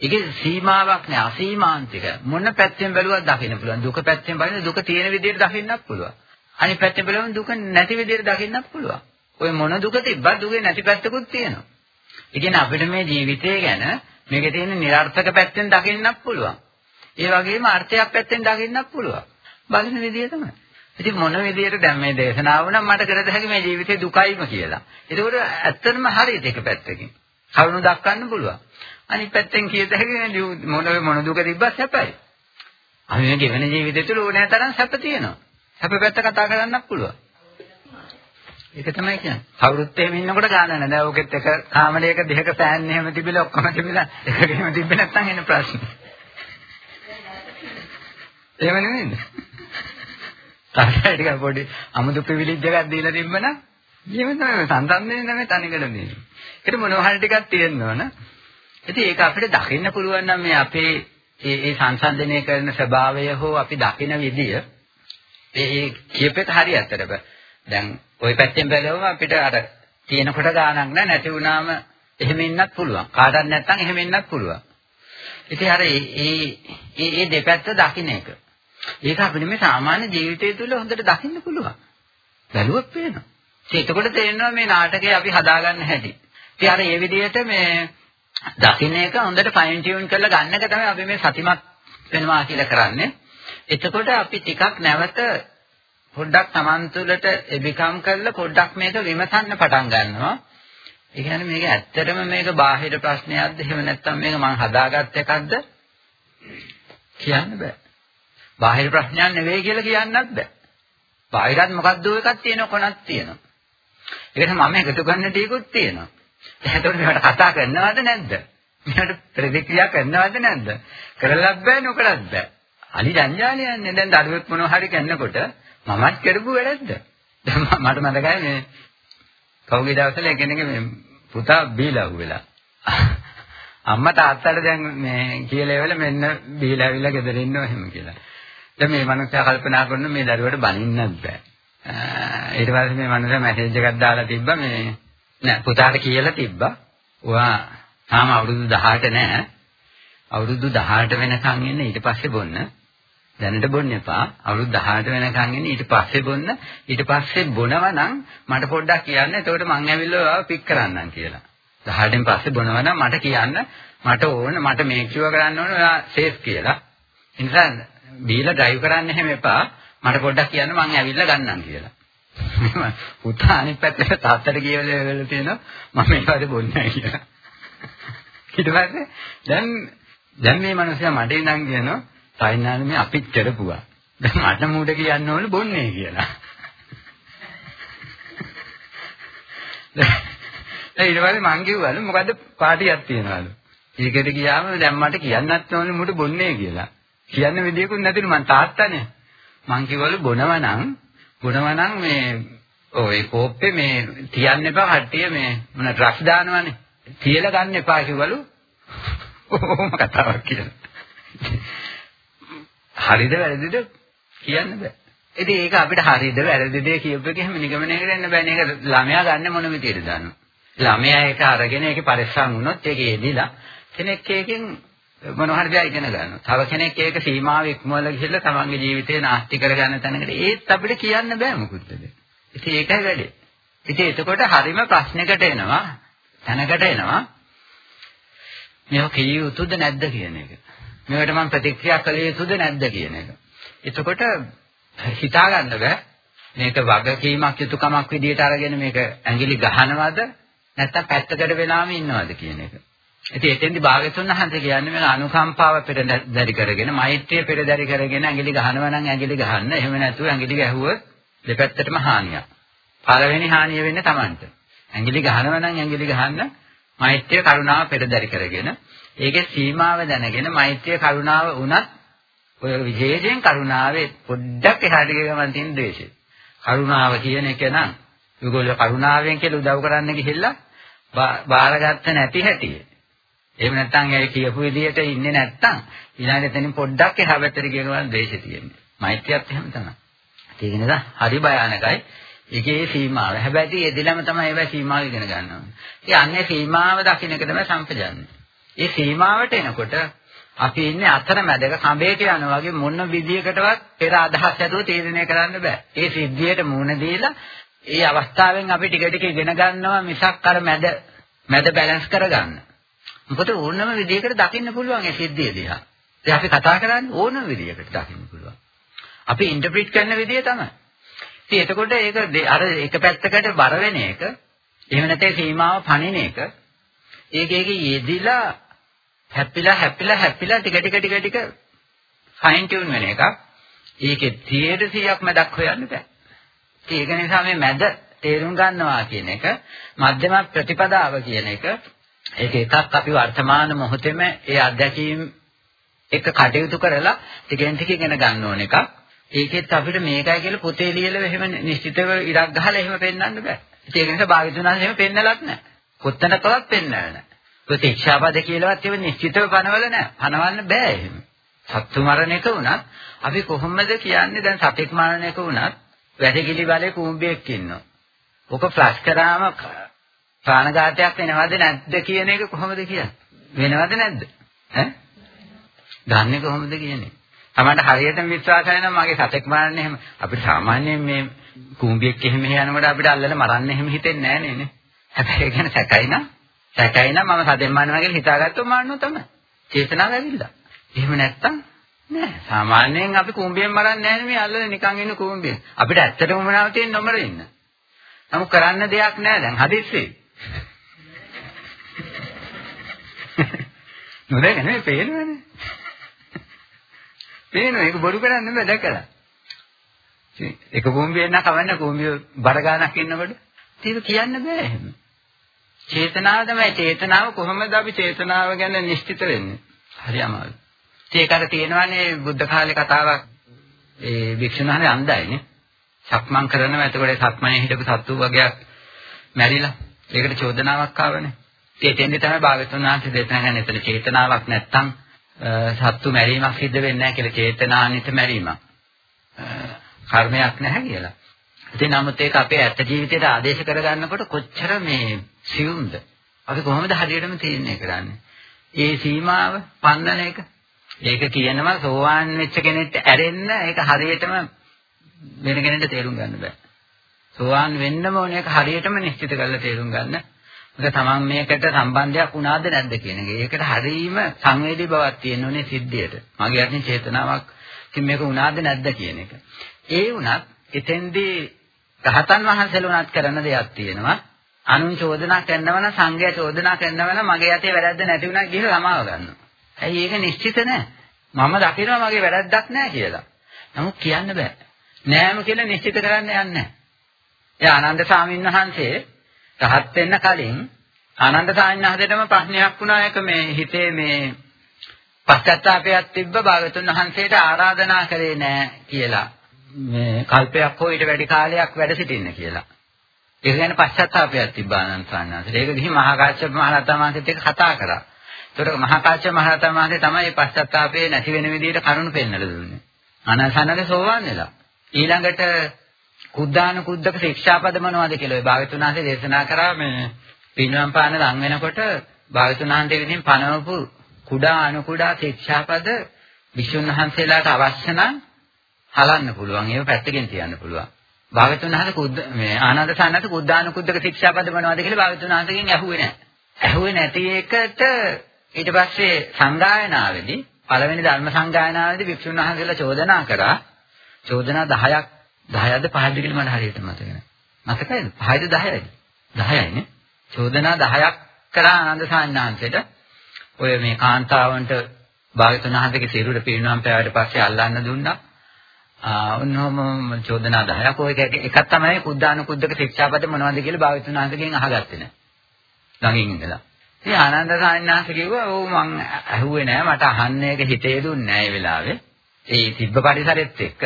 ඒකේ සීමාවක් නෑ අසීමාන්තික. මොන පැත්තෙන් බැලුවත් දකින්න පුළුවන්. දුක පැත්තෙන් බලන දුක තියෙන විදිහට දකින්නත් පුළුවන්. අනිත් පැත්තෙන් බලන දුක නැති විදිහට දකින්නත් පුළුවන්. ඔය මොන දුක තිබ්බත් දුකේ නැති පැත්තකුත් තියෙනවා. ඒ කියන්නේ අපිට මේ ජීවිතය ගැන මේකේ තියෙන નિરර්ථක පැත්තෙන් දකින්නත් පුළුවන්. ඒ වගේම අර්ථයක් පැත්තෙන් දකින්නත් පුළුවන්. බලන විදිය තමයි. ඉතින් මොන විදියට දැන් මේ දේශනාව නම් මට කරද හැකි මේ ජීවිතේ දුකයිම කියලා. ඒකෝට ඇත්තටම හරියට එක පැත්තකින්. කරුණු දක්වන්න පුළුවන්. අනිත් පැත්තෙන් කියත හැකි මොන මොන දුක තිබ්බත් සැපයි. අපි මේ ගෙවන ජීවිතය තුළ ඕනෑ තරම් සැප තියෙනවා. සැප පැත්ත කතා කරන්නත් පුළුවන්. ඒක තමයි කියන්නේ. කවුරුත් එහෙම ඉන්නකොට ගාන නැහැ. දැන් ඔකෙත් එක කාමරයක දෙක ෆෑන් එහෙම තිබිලා ඔක්කොම තිබිලා එකගෙම තිබ්බේ නැත්නම් එන ප්‍රශ්න. එහෙම නෙමෙයිද? තාත්තට ටිකක් පොඩි අමුතු ප්‍රිවිලේජ් එකක් දීලා තිබ්බනම් එහෙම තමයි සංසන්දනේ නැමෙ තනිකර දෙන්නේ. ඒකට මොනවා හරි ටිකක් තියෙන්න ඕන. ඉතින් ඒක අපිට දකින්න පුළුවන් නම් මේ අපේ ඒ ඒ සංසන්දනය කරන ස්වභාවය හෝ අපි දකින විදිය ඒ ඒ කියපෙක හරි ඇත්තටම. දැන් ওই පැත්තෙන් බැලුවම අපිට අර තියෙන කොට ගාණක් නැහැ නැති වුණාම එහෙම ඉන්නත් පුළුවන්. කාටවත් නැත්නම් එහෙම ඉන්නත් පුළුවන්. ඉතින් අර ඒ ඒ ඒ දෙපැත්ත දකින්න එක. ඒක අපිට මේ සාමාන්‍ය ජීවිතය තුළ හොඳට දකින්න පුළුවන්. බැලුවොත් පේනවා. එතකොට තේරෙනවා මේ නාටකය අපි හදාගන්න හැටි. ඉතින් අර මේ විදිහට මේ දකින්න එක හොඳට ෆයින් ටියුන් කරලා ගන්න එක තමයි අපි මේ සතිමත් වෙනවා කියලා කරන්නේ. එතකොට අපි ටිකක් නැවත පොඩ්ඩක් Taman තුළට එබිකම් කරලා පොඩ්ඩක් මේක විමසන්න පටන් ගන්නවා. ඒ කියන්නේ මේක ඇත්තටම මේක බාහිර ප්‍රශ්නයක්ද එහෙම නැත්නම් මේක මං හදාගත්ත එකක්ද කියන්න බෑ. බාහිර ප්‍රශ්නයක් නෙවෙයි කියලා කියන්නත් බෑ. බාහිරත් මොකද්ද එකක් තියෙනවා කොනක් තියෙනවා. ඒකට මම එකතු කරන්න ටිකුත් තියෙනවා. එතකොට මේකට කතා කරනවද නැද්ද? මේකට ප්‍රතික්‍රියා කරනවද නැද්ද? කරලත් බෑ නොකරත් බෑ. අලි ජංජාලයන්නේ දැන් දරුවෙක් මොනවා හරි කරනකොට මමත් කරපු වැඩක්ද? දැන් මට මතකයි මේ කවුගේ දවසල කෙනෙක් මේ පුතා බීලා හුවෙලා. අම්මා තාත්තට දැන් මේ කියලා එවල මෙන්න බීලා ඇවිල්ලා ගෙදර ඉන්නවා එහෙම කියලා. දැන් මේ මනුස්සයා කල්පනා කරන මේ දරුවට බනින්නත් බෑ. ඊට පස්සේ මේ මනුස්සයා මැසේජ් එකක් දාලා තිබ්බා මේ නෑ පුතාට කියලා තිබ්බා. ඔයා තාම අවුරුදු 18 නෑ. අවුරුදු 18 වෙනකන් ඉන්න ඊට පස්සේ බොන්න. දැනට බොන්න එපා. අවුරුදු 18 වෙනකන් ඉන්න ඊට පස්සේ බොන්න. ඊට පස්සේ බොනවා නම් මට පොඩ්ඩක් කියන්න. එතකොට මං ඇවිල්ලා ඔයාව පික් කරන්නම් කියලා. 18න් පස්සේ බොනවා නම් මට කියන්න. මට ඕන මට මේක් ෂුවර් කරන්න ඕන ඔයා සේෆ් කියලා. ඒ නිසා බීලා ඩ්‍රයිව් කරන්න හැම එපා. මට පොඩ්ඩක් කියන්න මං ඇවිල්ලා ගන්නම් කියලා. පුතා අනිත් පැත්තට තාත්තට කියවලා වෙලා තියෙනවා මම මේ වගේ බොන්නේ නැහැ කියලා. ඊට පස්සේ දැන් දැන් මේ මනුස්සයා මට ඉඳන් කියනවා සයින්නානේ මේ අපිත් කරපුවා. දැන් මට මූඩ කියන්න ඕනේ බොන්නේ කියලා. ඊට පස්සේ මං කිව්වලු මොකද්ද පාටියක් තියනවලු. ඒකට ගියාම දැන් මට කියන්නත් ඕනේ මුට බොන්නේ කියලා. කියන්න විදියකුත් නැතිලු මං තාත්තනේ. මං කිව්වලු බොනවා නම් බොනවා නම් මේ ඔය කෝප්පේ මේ තියන්න එපා කට්ටිය මේ මොන ඩ්‍රග්ස් දානවනේ. තියලා ගන්න එපා කිව්වලු. ඕම කතාවක් කියලා. හරිද වැරදිද කියන්න බෑ. ඉතින් ඒක අපිට හරිද වැරදිද කියපු එක එහෙම නිගමනයකට එන්න බෑනේ. ඒක ළමයා ගන්න මොන විදියට දන්නව. ළමයා ඒක අරගෙන ඒකේ පරිස්සම් වුණොත් ඒකේ එදිලා කෙනෙක් ඒකෙන් මොනවා හරි දෙයක් ඉගෙන ගන්නවා. තව කෙනෙක් ඒක සීමාව ඉක්මවලා ගිහිල්ලා තමන්ගේ ජීවිතේ නාස්ති කරගන්න තැනකට ඒත් අපිට කියන්න බෑ මොකුත් දෙයක්. ඉතින් ඒකයි වැඩේ. ඉතින් එතකොට හරිම ප්‍රශ්නයකට එනවා. තැනකට එනවා. මේක කිය යුතුද නැද්ද කියන එක. මේකට මම ප්‍රතික්‍රියා කළ යුතුද නැද්ද කියන එක. එතකොට හිතා ගන්න බෑ. මේක වගකීමක් යුතුයකමක් විදියට අරගෙන මේක ඇඟිලි ගහනවද නැත්නම් පැත්තකට වෙලාම ඉන්නවද කියන එක. ඉතින් එතෙන්දි භාග්‍යතුන් වහන්සේ කියන්නේ මේක අනුකම්පාව පෙරදරි කරගෙන මෛත්‍රිය පෙරදරි කරගෙන ඇඟිලි ගහනවා නම් ඇඟිලි ගහන්න. එහෙම නැතුව ඇඟිලි ගැහුවොත් දෙපැත්තටම හානියක්. පළවෙනි හානිය වෙන්නේ Tamanට. ඇඟිලි ගහනවා නම් ඇඟිලි ගහන්න මෛත්‍රිය කරුණාව පෙරදරි කරගෙන ඒකේ සීමාව දැනගෙන මෛත්‍රිය කරුණාව වුණත් ඔය විශේෂයෙන් කරුණාවේ පොඩ්ඩක් එහාට ගමන් තියෙන ද්වේෂය. කරුණාව කියන එක නම් ඒගොල්ලෝ කරුණාවෙන් කියලා උදව් කරන්න ගිහිල්ලා බාරගත්ත නැති හැටි. එහෙම නැත්නම් ඒ කියපු විදිහට ඉන්නේ නැත්නම් ඊළඟට එතනින් පොඩ්ඩක් එහා පැත්තට ගියනවා ද්වේෂය තියෙන්නේ. මෛත්‍රියත් එහෙම තමයි. ඒක නිසා හරි භයානකයි. ඒකේ සීමාව. හැබැයි එදිලම තමයි ඒවා සීමාව ඉගෙන ගන්න ඕනේ. ඒ අන්නේ සීමාව දකින්න එක තමයි සම්පජාන්නේ. ඒ සීමාවට එනකොට අපි ඉන්නේ අතරමැදක කඹේට යනවා වගේ මොන විදියකටවත් පෙර අදහස් ඇතුව තීරණය කරන්න බෑ. ඒ සිද්ධියට මුහුණ දීලා ඒ අවස්ථාවෙන් අපි ටික ටික ඉගෙන ගන්නවා මිසක් අර මැද මැද බැලන්ස් කරගන්න. මොකද ඕනම විදියකට දකින්න පුළුවන් ඒ සිද්ධිය දිහා. ඉතින් අපි කතා කරන්නේ ඕනම විදියකට දකින්න පුළුවන්. අපි ඉන්ටර්ප්‍රීට් කරන විදිය තමයි. ඉතින් එතකොට ඒක අර එක පැත්තකට බර වෙන එක එහෙම නැත්නම් සීමාව පණින එක ඒක ඒකේ යෙදිලා හැපිලා හැපිලා හැපිලා ටික ටික ටික ටික ෆයින් ටියුන් වෙන එකක්. ඒකේ 100%ක් මැදක් හොයන්න බෑ. ඒක නිසා මේ මැද තේරුම් ගන්නවා කියන එක මධ්‍යම ප්‍රතිපදාව කියන එක ඒක එකක් අපි වර්තමාන මොහොතේම ඒ අත්දැකීම් එක කටයුතු කරලා ටිකෙන් ටික ඉගෙන ගන්න ඕන එකක්. ඒකෙත් අපිට මේකයි කියලා පොතේ ලියලා එහෙම නිශ්චිතව ඉරක් ගහලා එහෙම පෙන්වන්න බෑ. ඒක නිසා භාවිතුනාස් එහෙම පෙන්නලත් නැහැ. කොත්තනකවත් පෙන්නන්නේ නැහැ. ප්‍රතික්ෂාපද කියලාවත් ඒව නිශ්චිතව පනවල නැහැ. පනවන්න බෑ එහෙම. සත්තු මරණ එක වුණත් අපි කොහොමද කියන්නේ දැන් සතෙක් මරණ එක වුණත් වැසිකිලි බලේ කුඹියෙක් ඉන්නවා. ඔක ෆ්ලෂ් කරාම ප්‍රාණඝාතයක් වෙනවද නැද්ද කියන එක කොහොමද කියන්නේ? වෙනවද නැද්ද? ඈ? දන්නේ කොහොමද කියන්නේ? තමන්ට හරියටම විශ්වාස නම් මගේ සතෙක් මරන්නේ එහෙම අපිට සාමාන්‍යයෙන් මේ කුඹියෙක් එහෙම යනකොට අපිට අල්ලලා මරන්න එහෙම හිතෙන්නේ නැහැ නේ. හැබැයි ඒ කියන්නේ සැකයි නම් සැකයි නම් මම සතෙන් මරනවා කියලා හිතාගත්තොත් මරනවා තමයි. චේතනාව ඇවිල්ලා. එහෙම නැත්තම් නෑ. සාමාන්‍යයෙන් අපි කුඹියෙන් මරන්නේ නැහැ මේ අල්ලලා නිකන් ඉන්න කුඹියෙන්. අපිට ඇත්තටම මොනවාව තියෙන නොමර ඉන්න. නමුත් කරන්න දෙයක් නෑ දැන් හදිස්සියේ. නොදැක නේ පේනවනේ. පේනවා ඒක බොරු කරන්න බෑ දැකලා. ඒක කුඹියෙන් නම් කවන්න කුඹිය බර ගානක් ඉන්නකොට ඒක කියන්න බෑ එහෙම. චේතනාව තමයි චේතනාව කොහොමද අපි චේතනාව ගැන නිශ්චිත වෙන්නේ? හරි අමාරුයි. ඒක අර තියෙනවානේ බුද්ධ කාලේ කතාවක් ඒ භික්ෂුන් වහන්සේ අන්දයිනේ. සක්මන් කරනවා එතකොට සක්මනේ හිටපු සත්තු වගේක් මැරිලා. ඒකට චෝදනාවක් ආවනේ. ඒ දෙන්නේ තමයි භාගතුන් වහන්සේ දේශනා කරන එතන චේතනාවක් නැත්තම් සත්තු මැරීමක් සිද්ධ වෙන්නේ නැහැ කියලා චේතනානිත මැරීමක්. කර්මයක් නැහැ කියලා. ඉතින් නමුත් ඒක අපේ ඇත්ත ජීවිතයට ආදේශ කරගන්නකොට කොච්චර මේ සියුම්ද? අපි කොහොමද හරියටම තීරණය කරන්නේ? ඒ සීමාව පන්නන එක ඒක කියනවා සෝවාන් වෙච්ච කෙනෙක්ට ඇරෙන්න ඒක හරියටම වෙන කෙනෙක්ට තේරුම් ගන්න බෑ. සෝවාන් වෙන්නම ඕනේ ඒක හරියටම නිශ්චිත කරලා තේරුම් ගන්න. මොකද තමන් මේකට සම්බන්ධයක් වුණාද නැද්ද කියන එක. ඒකට හරීම සංවේදී බවක් තියෙන්න ඕනේ සිද්ධියට. මගේ අතින් චේතනාවක් ඉතින් මේක වුණාද නැද්ද කියන එක. ඒ වුණත් එතෙන්දී රහතන් වහන්සේලා උනත් කරන දෙයක් තියෙනවා. අනුන් චෝදනා කරනවා නම් සංඝයා චෝදනා කරනවා නම් මගේ යතේ වැරද්ද නැති වුණා කියලා සමාව ගන්නවා. ඇයි ඒක නිශ්චිත නැහැ. මම දකිනවා මගේ වැරද්දක් නැහැ කියලා. නමුත් කියන්න බෑ. නෑම කියලා නිශ්චිත කරන්න යන්නේ නැහැ. ඒ ආනන්ද සාමින් වහන්සේ රහත් වෙන්න කලින් ආනන්ද සාමින් වහන්සේටම ප්‍රශ්නයක් වුණා ඒක මේ හිතේ මේ පශ්චාත්තාපයක් තිබ්බ භාගතුන් වහන්සේට ආරාධනා කරේ නෑ කියලා. මේ කල්පයක් හෝ ඊට වැඩි කාලයක් වැඩ සිටින්න කියලා. ඒක ගැන පශ්චාත්තාපයක් තිබ්බා ආනන්ද සාමින් වහන්සේ. ඒක ගිහින් මහා කාශ්‍යප මහ රහතන් වහන්සේත් එක්ක කතා කරා. ඒතර මහා කාශ්‍යප මහ රහතන් වහන්සේ තමයි මේ පශ්චාත්තාපේ නැති වෙන විදිහට කරුණු පෙන්වලා දුන්නේ. අනසනගේ සෝවාන් වෙලා. ඊළඟට කුද්දාන කුද්දක ශික්ෂාපද මොනවද කියලා ඔය භාගතුන් වහන්සේ දේශනා කරා මේ පින්වම් පාන ලං වෙනකොට භාගතුන් වහන්සේ විසින් පනවපු කුඩා අණු කුඩා ශික්ෂාපද විසුණු වහන්සේලාට අවශ්‍ය නම් හලන්න පුළුවන්. ඒව පැත්තකින් තියන්න පුළුවන්. භාගතුන් වහන්සේ කුද්ද මේ ආනන්ද සානත් කුද්දාන කුද්දක ශික්ෂාපද මොනවද කියලා භාගතුන් වහන්සේගෙන් ඇහුවේ නැහැ. ඇහුවේ නැති එකට ඊට පස්සේ සංගායනාවේදී පළවෙනි ධර්ම සංගායනාවේදී වික්ෂුන් වහන්සේලා චෝදනා කරා චෝදනා 10ක් 10ද 5ද කියලා මට හරියට මතක නැහැ. මතකයිද? 5ද 10ද? 10යිනේ. චෝදනා 10ක් කරා ආනන්ද සාන්නාංශයට ඔය මේ කාන්තාවන්ට භාගතුන් වහන්සේගේ සිරුර පිරිනවම් පෑවට පස්සේ අල්ලන්න දුන්නා. ආ ඔන්නෝම චෝදනා 10ක් ඔය එකක් තමයි කුද්දානුකුද්දක ශික්ෂාපද මොනවද කියලා භාගතුන් වහන්සේගෙන් අහගත්තේ නැහැ. ළඟින් ඉඳලා. ඉතින් ආනන්ද සාන්නාංශ කිව්වා ඔව් මං ඇහුවේ නෑ මට අහන්න එක හිතේ දුන්නේ නෑ ඒ වෙලාවේ. ඒ තිබ්බ පරිසරෙත් එක්ක.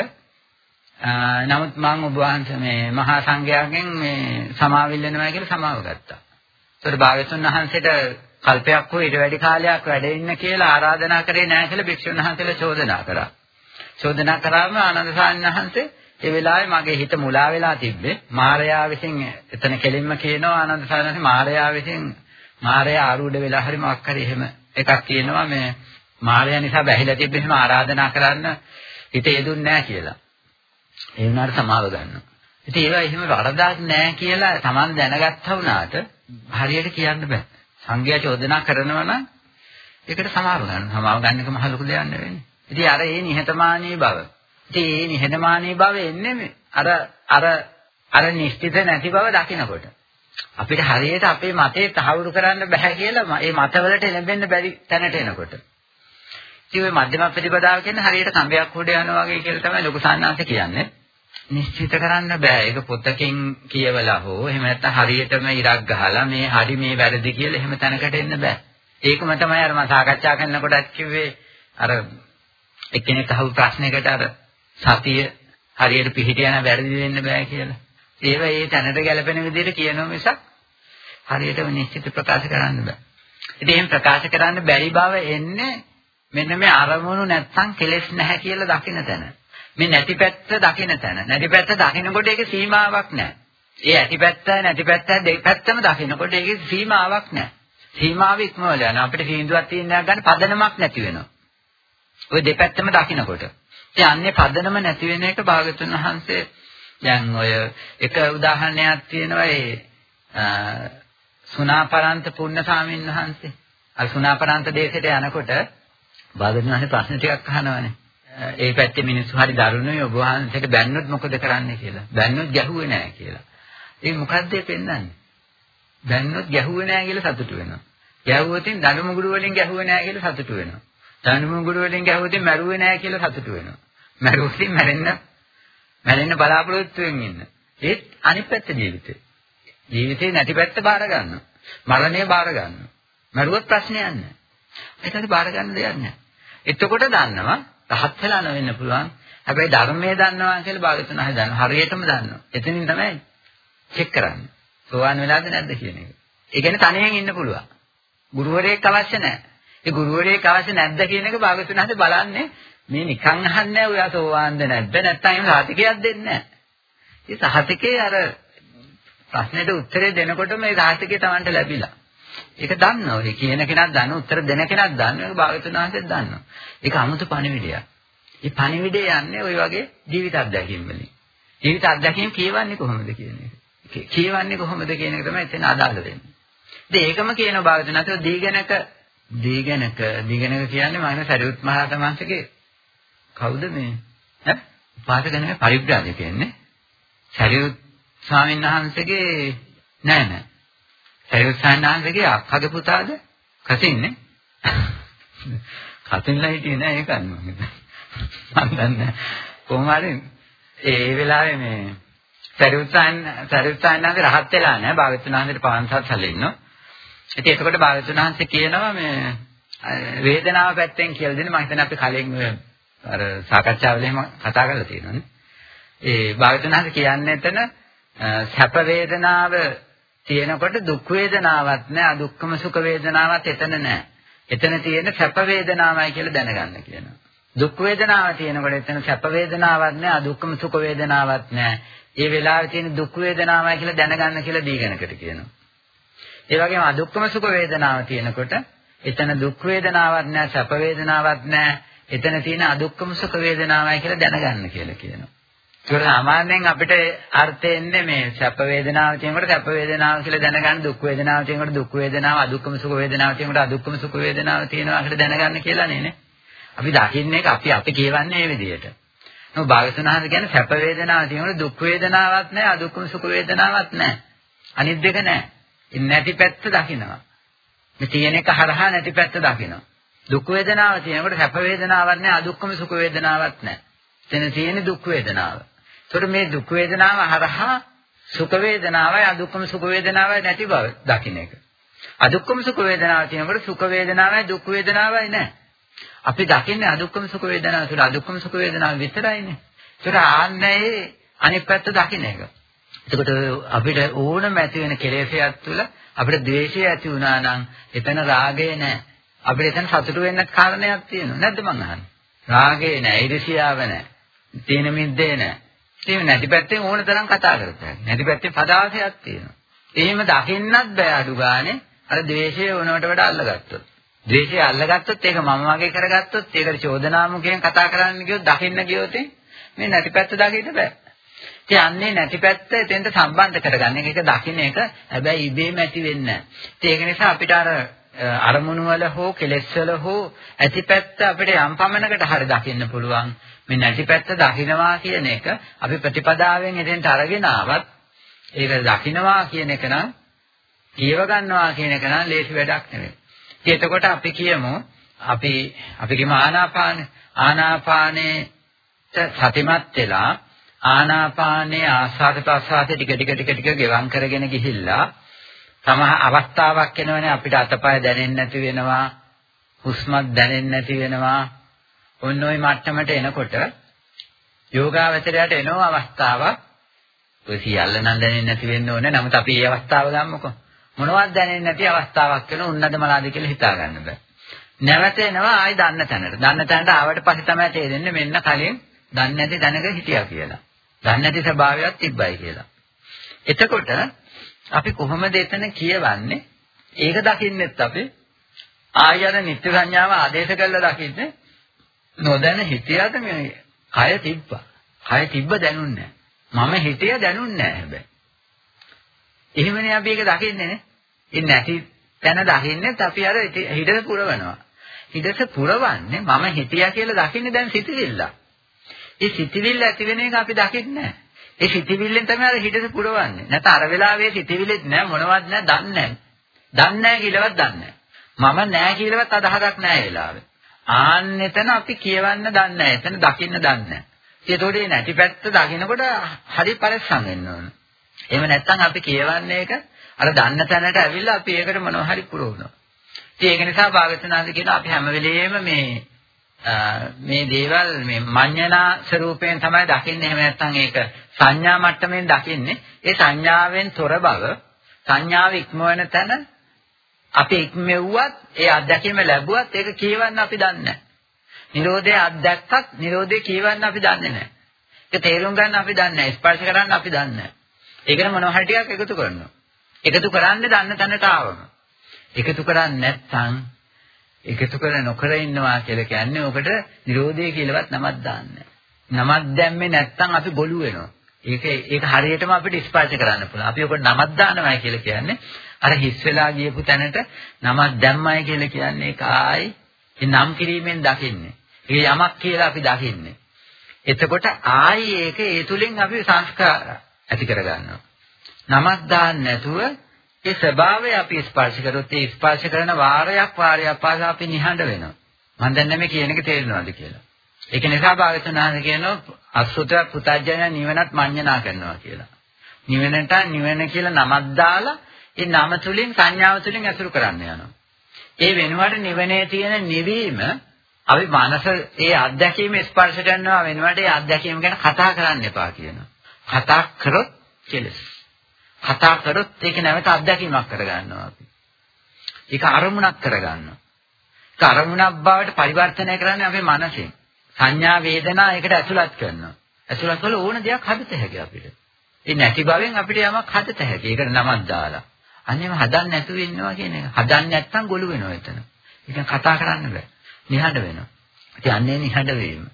නමුත් මම ඔබ වහන්සේ මේ මහා සංඝයාගෙන් මේ සමාවිල් වෙනවා කියලා සමාව ගත්තා. ඒතර භාග්‍යතුන් වහන්සේට කල්පයක් හෝ ඊට වැඩි කාලයක් වැඩ ඉන්න කියලා ආරාධනා කරේ නැහැ කියලා භික්ෂුන් වහන්සේලා චෝදනා කරා. චෝදනා කරාම ආනන්ද සාන්වහන්සේ ඒ වෙලාවේ මගේ හිත මුලා වෙලා තිබ්බේ. මාරයා විසින් එතන කෙලින්ම කියනවා ආනන්ද සාන්වහන්සේ මාරයා විසින් මාරයා ආරූඪ වෙලා හරි මොකක් හරි එහෙම එකක් කියනවා මේ මාළයා නිසා බැහැලා තිබ්බ එහෙම ආරාධනා කරන්න හිත යෙදුන්නේ නැහැ කියලා. ඒ වුණාට සමාව ගන්නවා. ඉතින් ඒවා එහෙම වරදක් නැහැ කියලා Taman දැනගත්තා වුණාට හරියට කියන්න බෑ. සංඝයා චෝදනා කරනවා නම් ඒකට සමාව ගන්න. සමාව ගන්න එක මහ ලොකු දෙයක් නෙවෙයි. ඉතින් අර ඒ නිහතමානී බව. ඉතින් ඒ නිහතමානී බව එන්නේ අර අර අර නිශ්චිත නැති බව දකිනකොට. අපිට හරියට අපේ මතේ තහවුරු කරන්න බෑ කියලා මේ මතවලට එළඹෙන්න බැරි තැනට එනකොට. ඉතින් ওই මධ්‍යම ප්‍රතිපදාව කියන්නේ හරියට කම්බයක් උඩ යනවා වගේ කියලා තමයි ලොකු සාන්නාංශ කියන්නේ. නිශ්චිත කරන්න බෑ. ඒක පොතකින් කියවලා හෝ එහෙම නැත්නම් හරියටම ඉරක් ගහලා මේ හරි මේ වැරදි කියලා එහෙම තැනකට එන්න බෑ. ඒකම තමයි අර මම සාකච්ඡා කරනකොටත් කිව්වේ අර එක්කෙනෙක් අහපු ප්‍රශ්නයකට අර සතිය හරියට පිළිහිට යන වැරදි වෙන්න බෑ කියලා. ඒව ඒ තැනට ගැලපෙන විදිහට කියනවා මිසක් හරියටම නිශ්චිත ප්‍රකාශ කරන්න බෑ. ඉතින් එහෙම ප්‍රකාශ කරන්න බැරි බව එන්නේ මෙන්න මේ අරමුණු නැත්තම් කෙලෙස් නැහැ කියලා දකින්න තැන. මේ නැති පැත්ත දකින්න තැන. නැති පැත්ත දකින්නකොට ඒකේ සීමාවක් නැහැ. ඒ ඇති පැත්ත නැති පැත්ත දෙපැත්තම දකින්නකොට ඒකේ සීමාවක් නැහැ. සීමාව ඉක්මවල යන අපිට සීඳුවක් තියෙනවා ගන්න පදනමක් නැති වෙනවා. ওই දෙපැත්තම දකින්නකොට. ඒ අන්නේ පදනම නැති වෙන එක භාගතුන් වහන්සේ දැන් ඔය එක උදාහරණයක් තියෙනවා ඒ සුණාපරන්ත පුන්න සාමින් වහන්සේ. අර සුණාපරන්ත දේශයට යනකොට භාගතුන් වහන්සේ ප්‍රශ්න ටිකක් අහනවානේ. ඒ පැත්තේ මිනිස්සු හරි දරුණුයි ඔබ වහන්සේට බැන්නොත් මොකද කරන්නේ කියලා. බැන්නොත් ගැහුවේ නැහැ කියලා. ඒ මොකද්ද පෙන්වන්නේ? බැන්නොත් ගැහුවේ නැහැ කියලා සතුටු වෙනවා. ගැහුවොතින් දනුමුගුරු වලින් ගැහුවේ නැහැ කියලා සතුටු වෙනවා. දනුමුගුරු වලින් ගැහුවොතින් මැරුවේ නැහැ කියලා සතුටු වෙනවා. මැරුවොතින් මැරෙන්න මැරෙන්න බලාපොරොත්තු වෙමින් ඉන්න. ඒත් අනිත් පැත්ත ජීවිතේ. ජීවිතේ නැති පැත්ත බාර ගන්නවා. මරණය බාර ගන්නවා. මැරුවොත් ප්‍රශ්නයක් නැහැ. ඒකට බාර ගන්න දෙයක් නැහැ. එතකොට දන්නවා රහත් වෙලා නොවෙන්න පුළුවන්. හැබැයි ධර්මයේ දන්නවා කියලා භාගතුන් අහලා දන්නවා. හරියටම දන්නවා. එතනින් තමයි චෙක් කරන්නේ. සෝවාන් වෙලාද නැද්ද කියන එක. ඒ කියන්නේ තනියෙන් ඉන්න පුළුවන්. ගුරුවරයෙක් අවශ්‍ය නැහැ. ඒ ගුරුවරයෙක් අවශ්‍ය නැද්ද කියන එක භාගතුන් අහලා බලන්නේ මේ නිකන් අහන්නේ ඔයා සෝවාන්ද නැද්ද නැත්නම් එහෙම සාතිකයක් දෙන්නේ නැහැ. ඒ සහතිකේ අර ප්‍රශ්නෙට උත්තරේ දෙනකොට මේ සාතිකේ Tamanට ලැබිලා. ඒක දන්නවා. ඒ කියන කෙනා දන්න උත්තර දෙන කෙනා දන්න ඒක භාගතුන් වහන්සේ දන්නවා. ඒක 아무තු පණිවිඩයක්. මේ පණිවිඩය යන්නේ ওই වගේ ජීවිත අත්දැකීම් වලින්. ජීවිත අත්දැකීම් කියවන්නේ කොහොමද කියන එක. කියවන්නේ කොහොමද කියන එක තමයි එතන අදාළ වෙන්නේ. ඉතින් ඒකම කියන භාගතුන් අතර දීගණක දීගණක දීගණක කියන්නේ මම සරියුත් මහ රහතන් වහන්සේගේ කවුද මේ? ඈ පාඨකනේ පරිබ්‍රාජකයන්නේ. සරියුත් ස්වාමීන් වහන්සේගේ නෑ නෑ සරියුත්සන්නාංශගේ අක්කගේ පුතාද? කසින්නේ. කසින්ලා හිටියේ නෑ ඒක අන්න මම දන්නේ කොහොම හරි ඒ වෙලාවේ මේ සරියුත්සන් සරියුත්සන්නාංශේ රහත් වෙලා නෑ භාගතුනාංශේ පවන්සත් සැලේ ඉන්නවා. ඉතින් එතකොට භාගතුනාංශේ කියනවා මේ වේදනාව පැත්තෙන් කියලා දෙන්නේ මම හිතන්නේ අපි කලින් අර සාකච්ඡාවල එහෙම කතා කරලා තියෙනවානේ. ඒ භාගතුනාංශ කියන්නේ එතන සැප වේදනාව තියෙනකොට දුක් වේදනාවක් නෑ අදුක්කම සුඛ වේදනාවක් එතන නෑ. එතන තියෙන සැප වේදනාවයි කියලා දැනගන්න කියනවා. දුක් වේදනාව තියෙනකොට එතන සැප වේදනාවක් නෑ අදුක්කම සුඛ වේදනාවක් නෑ. ඒ වෙලාවේ තියෙන දුක් වේදනාවයි කියලා දැනගන්න කියලා දීගෙනකට කියනවා. ඒ වගේම අදුක්කම සුඛ වේදනාව තියෙනකොට එතන දුක් වේදනාවක් නෑ සැප වේදනාවක් නෑ. එතන තියෙන අදුක්කම සුඛ වේදනාවයි කියලා දැනගන්න කියලා කියනවා. ඒක සාමාන්‍යයෙන් අපිට අර්ථය එන්නේ මේ සැප වේදනාව කියනකොට සැප වේදනාව කියලා දැනගන්න දුක් වේදනාව කියනකොට දුක් වේදනාව අදුක්කම සුඛ වේදනාව කියනකොට අදුක්කම සුඛ වේදනාව තියෙනවා කියලා දැනගන්න කියලා නේ අපි දකින්නේ අපි අපි කියවන්නේ මේ විදිහට. නෝ භාගසනහර කියන්නේ සැප වේදනාව තියෙනකොට දුක් වේදනාවක් නැහැ අදුක්කම සුඛ වේදනාවක් නැහැ. අනිත් දෙක නැහැ. ඉන්නේ නැති පැත්ත දකිනවා. මේ තියෙන එක හරහා නැති පැත්ත දකිනවා. දුක් වේදනාව තියෙනකොට සැප වේදනාවක් නැහැ අදුක්කම සුඛ වේදනාවක් නැහැ. එතන තියෙන දුක් වේදනාව. ඒතර මේ දුක් වේදනාව හරහා සුඛ වේදනාවයි අදුක්කම සුඛ වේදනාවයි නැති බව දකින්න එක. අදුක්කම සුඛ වේදනාව තියෙනකොට සුඛ වේදනාවයි දුක් වේදනාවයි නැහැ. අපි දකින්නේ අදුක්කම සුඛ වේදනාව තුළ අදුක්කම සුඛ වේදනාව විතරයිනේ. ඒතර ආන්නේ අනිත් පැත්ත දකින්න එක. එතකොට අපිට ඕනම ඇති වෙන කෙලෙසයක් තුළ අපිට ද්වේෂය ඇති වුණා නම් එතන රාගය නැහැ. අපිට එතන සතුට වෙන්න කාරණයක් තියෙනවා. නැද්ද මං අහන්නේ? රාගය නැහැ, ඊර්ෂ්‍යාව නැහැ, තීන මිද්දේ නැහැ. එහෙම නැති පැත්තෙන් ඕන තරම් කතා කරතයි. නැති පැත්තේ පදාසයක් තියෙනවා. එහෙම දකින්නත් බෑ අඩු ගානේ අර ද්වේෂය වුණාට වඩා අල්ලගත්තොත්. ද්වේෂය අල්ලගත්තොත් ඒක මම වගේ කරගත්තොත් ඒකට චෝදනාමුකයෙන් කතා කරන්න ගියොත් දකින්න ගියොත් මේ නැතිපැත්ත දකින්න බෑ. ඉතින් අන්නේ නැතිපැත්ත එතෙන්ට සම්බන්ධ කරගන්න එක දකින්න එක හැබැයි ඉබේම ඇති වෙන්නේ නැහැ. ඒක නිසා අපිට අර අරමුණු වල හෝ කෙලෙස් වල හෝ ඇතිපැත්ත අපිට යම් පමණකට හරි දකින්න පුළුවන්. මේ නැතිපැත්ත දකින්නවා කියන එක අපි ප්‍රතිපදාවෙන් එතෙන්ට අරගෙන ආවත් ඒක දකින්නවා කියන එක නම් කියව ගන්නවා කියන එක නම් ලේසි වැඩක් නෙවෙයි. ඉතින් එතකොට අපි කියමු අපි අපි කියමු ආනාපාන ආනාපානේට සතිමත් වෙලා ආනාපානයේ ආස්වාද ප්‍රසආසය ටික ටික ටික ටික ගෙවම් කරගෙන ගිහිල්ලා සමහ අවස්ථාවක් එනවනේ අපිට අතපය දැනෙන්නේ නැති වෙනවා හුස්මත් දැනෙන්නේ නැති වෙනවා ඔන්න ඔය මට්ටමට එනකොට යෝගාවචරයට එනව අවස්ථාවක්. ඔය සියල්ල නම් දැනෙන්නේ නැති වෙන්න ඕනේ. නමුත් අපි මේ අවස්ථාව ගමුකෝ. මොනවද දැනෙන්නේ නැති අවස්ථාවක් වෙන උන්නද මලාද කියලා හිතා ගන්න බෑ. නැවත එනවා ආයි දන්න තැනට. දන්න තැනට ආවට පස්සේ තමයි තේරෙන්නේ මෙන්න කලින් දන්නේ නැති තැනක හිටියා කියලා. දන්නේ නැති ස්වභාවයක් තිබ්බයි කියලා. එතකොට අපි කොහොමද එතන කියවන්නේ? ඒක දකින්නෙත් අපි. ආයන නිත්‍ය සංඥාව ආදේශ කරලා දකින්නේ. නොදැන හිතියද මේ කය තිබ්බා. කය තිබ්බ දැනුන්නේ මම හිතිය දැනුන්නේ නැහැ හැබැයි. එහෙමනේ අපි ඒක දකින්නේ නේ. ඉන්නේ නැති තැන දකින්නෙත් අපි අර හිතේ පුරවනවා. හිතේ පුරවන්නේ මම හිතියා කියලා දකින්නේ දැන් සිතිවිල්ල. ඒ සිතිවිල්ල ඇති වෙන එක අපි දකින්නේ නැහැ. ඒ සිතිවිල්ලෙන් තමයි අර හිතට පුරවන්නේ. නැත්නම් අර වෙලාවේ සිතිවිල්ලෙත් නෑ මොනවත් නෑ දන්නේ නෑ. දන්නේ නෑ කියලාවත් දන්නේ මම නෑ කියලාවත් අදහසක් නෑ ඒ වෙලාවේ. ආන්නෙතන අපි කියවන්න දන්නේ නෑ. එතන දකින්න දන්නේ නෑ. ඒතකොට මේ නැති පැත්ත දකින්නකොට හරි පරිස්සම් වෙන්න ඕන. එහෙම නැත්නම් අපි කියවන්නේ එක අර දන්න තැනට ඇවිල්ලා අපි ඒකට මොනවා හරි පුරවනවා. ඉතින් ඒක නිසා භාගතුනාද කියන අපි හැම වෙලෙම මේ මේ දේවල් මේ මඤ්ඤණා ස්වරූපයෙන් තමයි දකින්නේ එහෙම නැත්නම් ඒක සංඥා මට්ටමින් දකින්නේ ඒ සංඥාවෙන් තොර බව සංඥාව ඉක්මවන තැන අපි ඉක්මෙව්වත් ඒ අත්දැකීම ලැබුවත් ඒක කියවන්න අපි දන්නේ නැහැ. නිරෝධය අත්දැක්කත් නිරෝධය කියවන්න අපි දන්නේ නැහැ. ඒක තේරුම් ගන්න අපි දන්නේ නැහැ. ස්පර්ශ කරන්න අපි දන්නේ නැහැ. ඒකට මොනවා හරි ටිකක් එකතු කරනවා. එකතු කරන්නේ දන්න තැනට ආවම. එකතු කරන්නේ නැත්නම් එකතු කර නොකර ඉන්නවා කියලා කියන්නේ ඔකට නිරෝධය කියලාවත් නමක් දාන්නේ නමක් දැම්මේ නැත්නම් අපි බොළු වෙනවා. ඒක ඒක හරියටම අපිට ස්පර්ශ කරන්න පුළුවන්. අපි ඔකට නමක් දානවා කියලා කියන්නේ අර හිස් වෙලා ගියපු තැනට නමක් දැම්මයි කියලා කියන්නේ ඒක ආයි ඒ නම් කිරීමෙන් දකින්නේ. ඒ යමක් කියලා අපි දකින්නේ. එතකොට ආයි ඒක ඒ තුලින් අපි සංස්කාර ඇති කරගන්නවා. නමක් දාන්න නැතුව ඒ ස්වභාවය අපි ස්පර්ශ කරොත් ඒ ස්පර්ශ කරන වාරයක් වාරයක් පාසා අපි නිහඬ වෙනවා. මම දැන් මේ කියන එක තේරෙනවද කියලා. ඒක නිසා භාගතුන් වහන්සේ කියනවා අසුත පුතඥය නිවනත් මඤ්ඤණා කරනවා කියලා. නිවනට නිවන කියලා නමක් දාලා ඒ නම තුලින් සංඥාව තුලින් අසුරු කරන්න යනවා. ඒ වෙනුවට නිවනේ තියෙන නිවීම අපි මනස ඒ අත්දැකීම ස්පර්ශ කරනවා වෙනුවට ඒ අත්දැකීම ගැන කතා කරන්න එපා කියනවා. කතා කරොත් කෙලස්. කතා කරොත් ඒක නැවත අත්දැකීමක් කරගන්නවා අපි. ඒක අරමුණක් කරගන්නවා. ඒක අරමුණක් බවට පරිවර්තනය කරන්නේ අපේ මනසෙන්. සංඥා වේදනා ඒකට ඇතුළත් කරනවා. ඇතුළත් කළ ඕන දෙයක් හදත හැකියි අපිට. ඒ නැති බවෙන් අපිට යමක් හදත හැකියි. ඒකට නමක් දාලා. අන්නේම හදන්න නැතුව ඉන්නවා කියන එක. හදන්න නැත්නම් ගොළු වෙනවා එතන. ඒක කතා කරන්න බෑ. නිහඬ වෙනවා. ඉතින් අන්නේ නිහඬ වීම.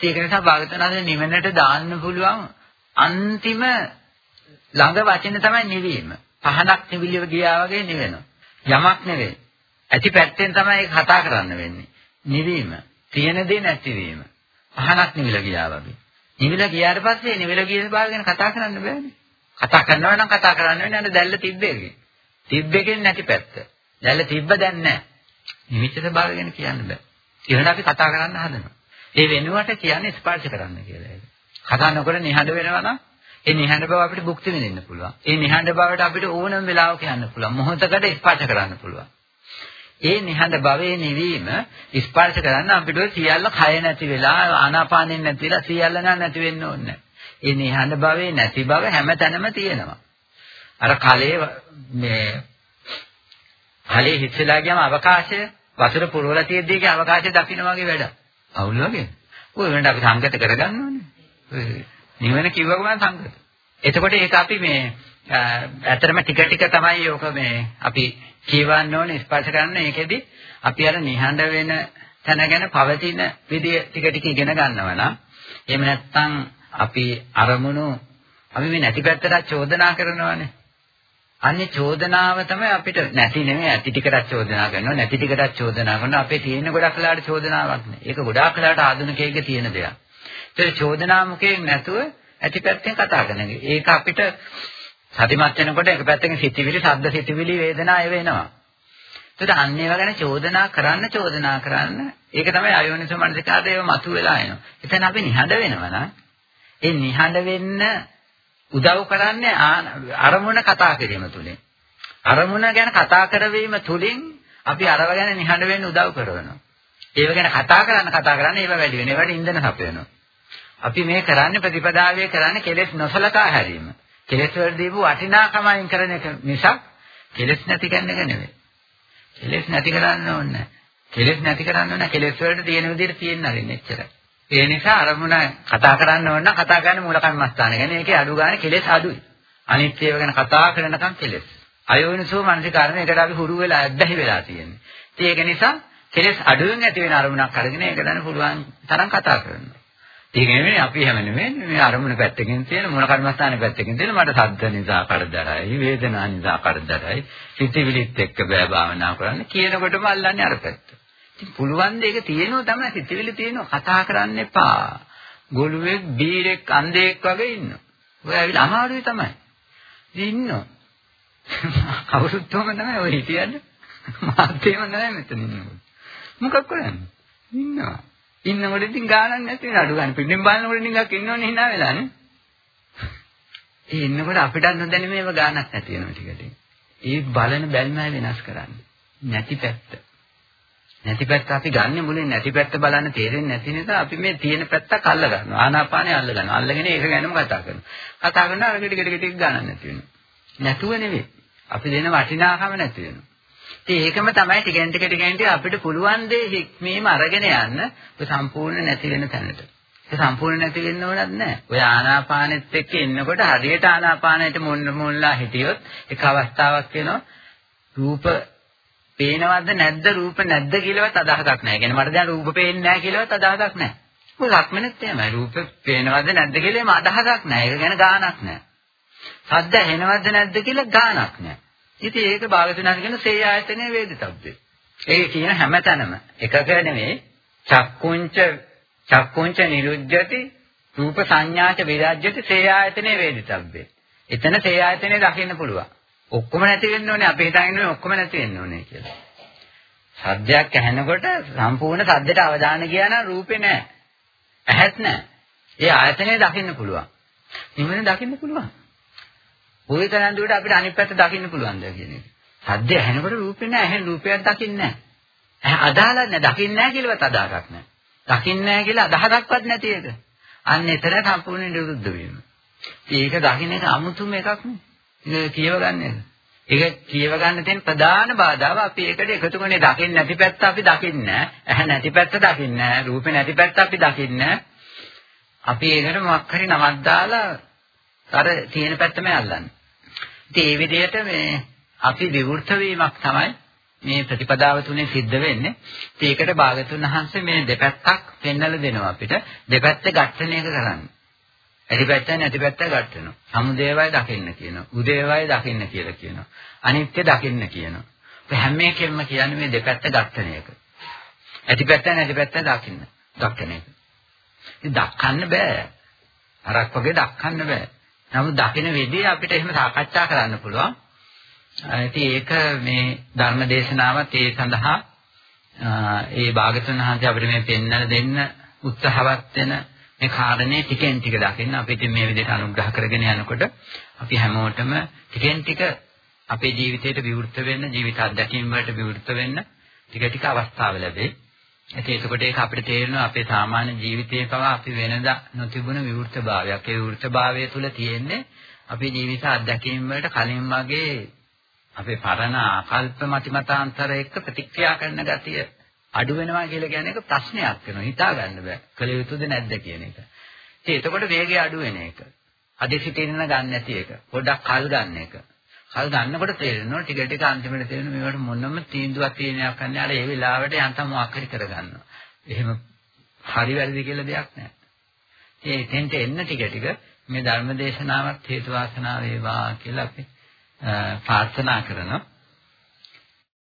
ඒක නිසා භාගතනාද නිවනට දාන්න පුළුවන් අන්තිම ළඟ වචනේ තමයි නිවීම. පහනක් නිවිලිව ගියා වගේ නිවෙනවා. යමක් නෙවෙයි. ඇති පැත්තෙන් තමයි ඒක කතා කරන්න වෙන්නේ. නිවීම. තියෙන දේ නැතිවීම. පහනක් නිවිල ගියා වගේ. නිවිල ගියාට පස්සේ නිවිල ගිය ස්වභාවය ගැන කතා කරන්න බෑනේ. කතා කරනවා නම් කතා කරන්න වෙන්නේ අන්න දැල්ල තිබ්බේකේ. තිබ්බේකෙන් නැති පැත්ත. දැල්ල තිබ්බ දැන් නැහැ. නිවිච්ච ස්වභාවය ගැන කියන්න බෑ. ඒකට අපි කතා කරන්න හදනවා. ඒ වෙනුවට කියන්නේ ස්පර්ශ කරන්න කියලා ඒක. කතා නොකර නිහඬ වෙනවා නම් ඒ නිහඬ බව අපිට භුක්ති විඳින්න පුළුවන්. ඒ නිහඬ බවට අපිට ඕනම වෙලාවක යන්න පුළුවන්. මොහොතකට ස්පර්ශ කරන්න පුළුවන්. ඒ නිහඬ භවයේ නිවීම ස්පර්ශ කරන්න අපිට සියල්ල කය නැති වෙලා ආනාපානෙන් නැති වෙලා සියල්ල නැති වෙන්න ඕනේ. ඒ නිහඬ භවයේ නැති බව හැමතැනම තියෙනවා. අර කලයේ මේ කලයේ හිස්සලා ගියම අවකාශය වතුර පුරවලා තියෙද්දී ඒකේ අවකාශය දකින්න වගේ වැඩ. අවුල් වගේ. ඔය වෙනට අපි සංගත කරගන්න ඕනේ. නිවන කිව්ව ගමන් සංගත. එතකොට ඒක අපි මේ ඇත්තටම ටික ටික තමයි ඕක මේ අපි කියවන්න ඕනේ ස්පර්ශ කරන්න ඒකෙදි අපි අර නිහඬ වෙන තැන ගැන පවතින විදිය ටික ටික ඉගෙන ගන්නවා නම් එහෙම නැත්නම් අපි අරමුණු අපි මේ නැති පැත්තට චෝදනා කරනවානේ අන්නේ චෝදනාව තමයි අපිට නැති නෙමෙයි ඇති ටිකටත් චෝදනා කරනවා නැති ටිකටත් චෝදනා කරනවා අපේ තියෙන ගොඩක් වෙලාවට චෝදනාවක් නේ. ඒක ගොඩාක් වෙලාවට ආධුනිකයෙක්ගේ තියෙන දෙයක්. ඒක චෝදනා මුකයෙන් නැතුව ඇති පැත්තෙන් කතා කරන එක. ඒක අපිට සතිමත් වෙනකොට එක පැත්තකින් සිතිවිලි, ශබ්ද සිතිවිලි, වේදනා ඒව එනවා. ඒකට අන්න ඒවා ගැන චෝදනා කරන්න චෝදනා කරන්න ඒක තමයි අයෝනිසෝ මනසිකාරය ඒව මතුවලා එනවා. එතන අපි නිහඬ වෙනවා නම් ඒ නිහඬ වෙන්න උදව් කරන්නේ අරමුණ කතා කිරීම තුලින්. අරමුණ ගැන කතා කරවීම තුලින් අපි අරව ගැන නිහඬ වෙන්න උදව් කරනවා. ඒව ගැන කතා කරන්න කතා කරන්න ඒව වැඩි වෙනවා. ඒවට ඉන්ධන සපයනවා. අපි මේ කරන්නේ ප්‍රතිපදාවේ කරන්නේ කෙලෙස් නොසලකා හැරීම. කෙලෙස් වල දීපු වටිනාකමයින් කරන එක මිසක් කෙලෙස් නැති කරන එක නෙවෙයි. කෙලෙස් නැති කරන්න ඕනේ කෙලෙස් නැති කරන්න ඕනේ කෙලෙස් වලට තියෙන විදිහට තියෙන්න හරින්න එච්චරයි. ඒ නිසා අරමුණ කතා කරන්න ඕන නම් කතා කරන්නේ මූල කර්මස්ථාන ගැන. ඒකේ අඩු ගන්න කෙලෙස් අඩුයි. අනිත් ඒවා ගැන කතා කරනකම් කෙලෙස්. අයෝනිසෝ මනසිකාරණ ඒකට අපි හුරු වෙලා ඇබ්බැහි වෙලා තියෙන්නේ. ඉතින් ඒක නිසා කෙලෙස් අඩුවෙන් ඇති වෙන අරමුණක් අරගෙන ඒක ගැන පුළුවන් තරම් කතා කරනවා. ඒක නෙමෙයි අපි හැම නෙමෙයි මේ අරමුණ පැත්තකින් තියෙන මූල කර්මස්ථානේ පැත්තකින් තියෙන මට සද්ද නිසා කරදරයි වේදනා නිසා කරදරයි සිතිවිලිත් එක්ක බෑ භාවනා කරන්න කියනකොටම අල්ලන්නේ අර පැත්ත. ඉතින් පුළුවන් දෙයක තියෙනවා තමයි සිතිවිලි තියෙනවා කතා කරන්න එපා. ගොළුෙක් බීරෙක් අන්ධෙක් වගේ ඉන්නවා. ඔය ඇවිල්ලා අමාරුයි තමයි. ඉන්නවා. කවුරුත් තෝම තමයි ඔය හිටියන්නේ. මාත් එහෙම තමයි මෙතන ඉන්නේ. මොකක් කරන්නේ? ඉන්නවා. ඉන්නකොට ඉතින් ගානක් නැති වෙන අඩු ගන්න. පිටින් බලනකොට නිකක් ඉන්නවනේ hina වෙලානේ. ඒ ඉන්නකොට අපිටත් නොදැනීම මේව ගානක් නැති වෙනවා ටික ටික. ඒ බලන බැල්මයි වෙනස් කරන්නේ. නැති පැත්ත. නැති පැත්ත අපි ගන්න මුලින් නැති පැත්ත බලන්න තේරෙන්නේ නැති නිසා අපි මේ තියෙන පැත්තක් අල්ල ගන්නවා. ආනාපානෙ අල්ල ගන්නවා. අල්ලගෙන ඒක ගැනම කතා කරනවා. කතා කරනවා අර ටික ටික ටික ගණන් නැති වෙනවා. නැතුව නෙවෙයි. අපි දෙන වටිනාකම නැති වෙනවා. ඉතින් ඒකම තමයි ටිකෙන් ටික ටිකෙන් ටික අපිට පුළුවන් දේ හික්මීම අරගෙන යන්න ඔය සම්පූර්ණ නැති වෙන තැනට. ඒක සම්පූර්ණ නැති වෙන්න ඕනත් නැහැ. ඔය ආනාපානෙත් එක්ක ඉන්නකොට හරියට ආනාපානෙට මොන්න මොන්නලා හිටියොත් එක අවස්ථාවක් වෙනවා රූප පේනවද නැද්ද රූප නැද්ද කියලාවත් අදහසක් නැහැ. කියන්නේ මට දැන් රූප පේන්නේ නැහැ කියලාවත් අදහසක් නැහැ. මොකද ලක්මනෙත් එහෙමයි. රූප පේනවද නැද්ද කියලා එම අදහසක් නැහැ. ඒක ගැන ගාණක් නැහැ. සද්ද ඇහෙනවද නැද්ද කියලා ගාණක් නැහැ. ඉතින් ඒක භාගතුනාට කියන සේ ආයතනයේ වේදිතබ්බේ. ඒක කියන හැමතැනම එකක නෙමෙයි චක්කුංච චක්කුංච නිරුද්ධති රූප සංඥාච විරාජ්‍යති සේ ආයතනයේ වේදිතබ්බේ. එතන සේ ආයතනයේ දකින්න පුළුවන්. ඔක්කොම නැති වෙන්න ඕනේ අපි හිතන්නේ ඔක්කොම නැති වෙන්න ඕනේ කියලා. සද්දයක් ඇහෙනකොට සම්පූර්ණ සද්දට අවධානය ගියා නම් රූපේ නැහැ. ඇහත් නැහැ. ඒ ආයතනය දකින්න පුළුවන්. නිවන දකින්න පුළුවන්. ওই තරම් දුරට අපිට අනිත් පැත්ත දකින්න පුළුවන්ද කියන එක. සද්ද ඇහෙනකොට රූපේ නැහැ. ඇහෙන රූපයක් දකින්නේ නැහැ. ඇහ අදාළ නැහැ. දකින්නේ නැහැ කියලාවත් අදහසක් නැහැ. දකින්නේ නැහැ කියලා අදහසක්වත් නැති එක. අන්න එතන සම්පූර්ණ නිරුද්ධ වීම. ඒක දකින්න එක අමුතුම එකක් නේ. ඒක කියව ගන්න එක. ඒක කියව ගන්න තියෙන ප්‍රධාන බාධාව අපි ඒකට එකතු කරන්නේ දකින්න නැති පැත්ත අපි දකින්නේ නැහැ. ඇහ නැති පැත්ත දකින්නේ නැහැ. රූපේ නැති පැත්ත අපි දකින්නේ නැහැ. අපි ඒකට මොකක් හරි නමක් දාලා අර තියෙන පැත්තම අල්ලන්නේ. ඉතින් ඒ විදිහට මේ අපි විවෘත වීමක් තමයි මේ ප්‍රතිපදාව තුනේ සිද්ධ වෙන්නේ. ඉතින් ඒකට භාගතුන් වහන්සේ මේ දෙපැත්තක් පෙන්වලා දෙනවා අපිට. දෙපැත්ත ගැටෙන එක කරන්නේ. ඇතිපැත්ත නැතිපැත්ත ගැටෙනවා. සමුදේවය දකින්න කියනවා. උදේවය දකින්න කියලා කියනවා. අනිත්‍ය දකින්න කියනවා. ඒ හැම එකෙම කියන්නේ මේ දෙපැත්ත ගැටෙන එක. ඇතිපැත්ත නැතිපැත්ත දකින්න. දක්කන එක. ඉතින් දක්කන්න බෑ. අරක් වගේ දක්කන්න බෑ. නමුත් දකින විදිහ අපිට එහෙම සාකච්ඡා කරන්න පුළුවන්. ඉතින් ඒක මේ ධර්ම දේශනාවත් ඒ සඳහා ඒ භාගතුන් වහන්සේ අපිට මේ පෙන්වන්න දෙන්න උත්සාහවත් වෙන මේ කාරණේ ටිකෙන් ටික දකින්න අපි ඉතින් මේ විදිහට අනුග්‍රහ කරගෙන යනකොට අපි හැමෝටම ටිකෙන් ටික අපේ ජීවිතයට විවෘත වෙන්න ජීවිත අත්දැකීම් වලට විවෘත වෙන්න ටික ටික අවස්ථාව ලැබේ. ඉතින් එතකොට ඒක අපිට තේරෙනවා අපේ සාමාන්‍ය ජීවිතයේ පවා අපි වෙනදා නොතිබුණ විවෘතභාවයක්. ඒ විවෘතභාවය තුල තියෙන්නේ අපේ ජීවිත අත්දැකීම් වලට කලින් වගේ අපේ පරණ ආකල්ප මතිමතාන්තර එක්ක ප්‍රතික්‍රියා කරන ගතිය අඩු වෙනවා කියලා කියන එක ප්‍රශ්නයක් වෙනවා. හිතා ගන්න බෑ. කළ යුතුද නැද්ද කියන එක. ඉතින් එතකොට වේගය අඩු වෙන එක. අධිසිතින්න ගන්න නැති එක. පොඩ්ඩක් කල් ගන්න එක. කල් ගන්නකොට තේරෙනවා ටික ටික අන්තිමට තේරෙනවා මේවට මොනම තීන්දුවක් තියෙනයක් නැහැ. අර ඒ වෙලාවට යන්තම් මොකක් හරි කරගන්නවා. එහෙම හරි වැරදි කියලා දෙයක් නැහැ. ඒ එතෙන්ට එන්න ටික ටික මේ ධර්ම දේශනාවත් හේතු වාසනා වේවා කියලා අපි ප්‍රාර්ථනා කරනවා.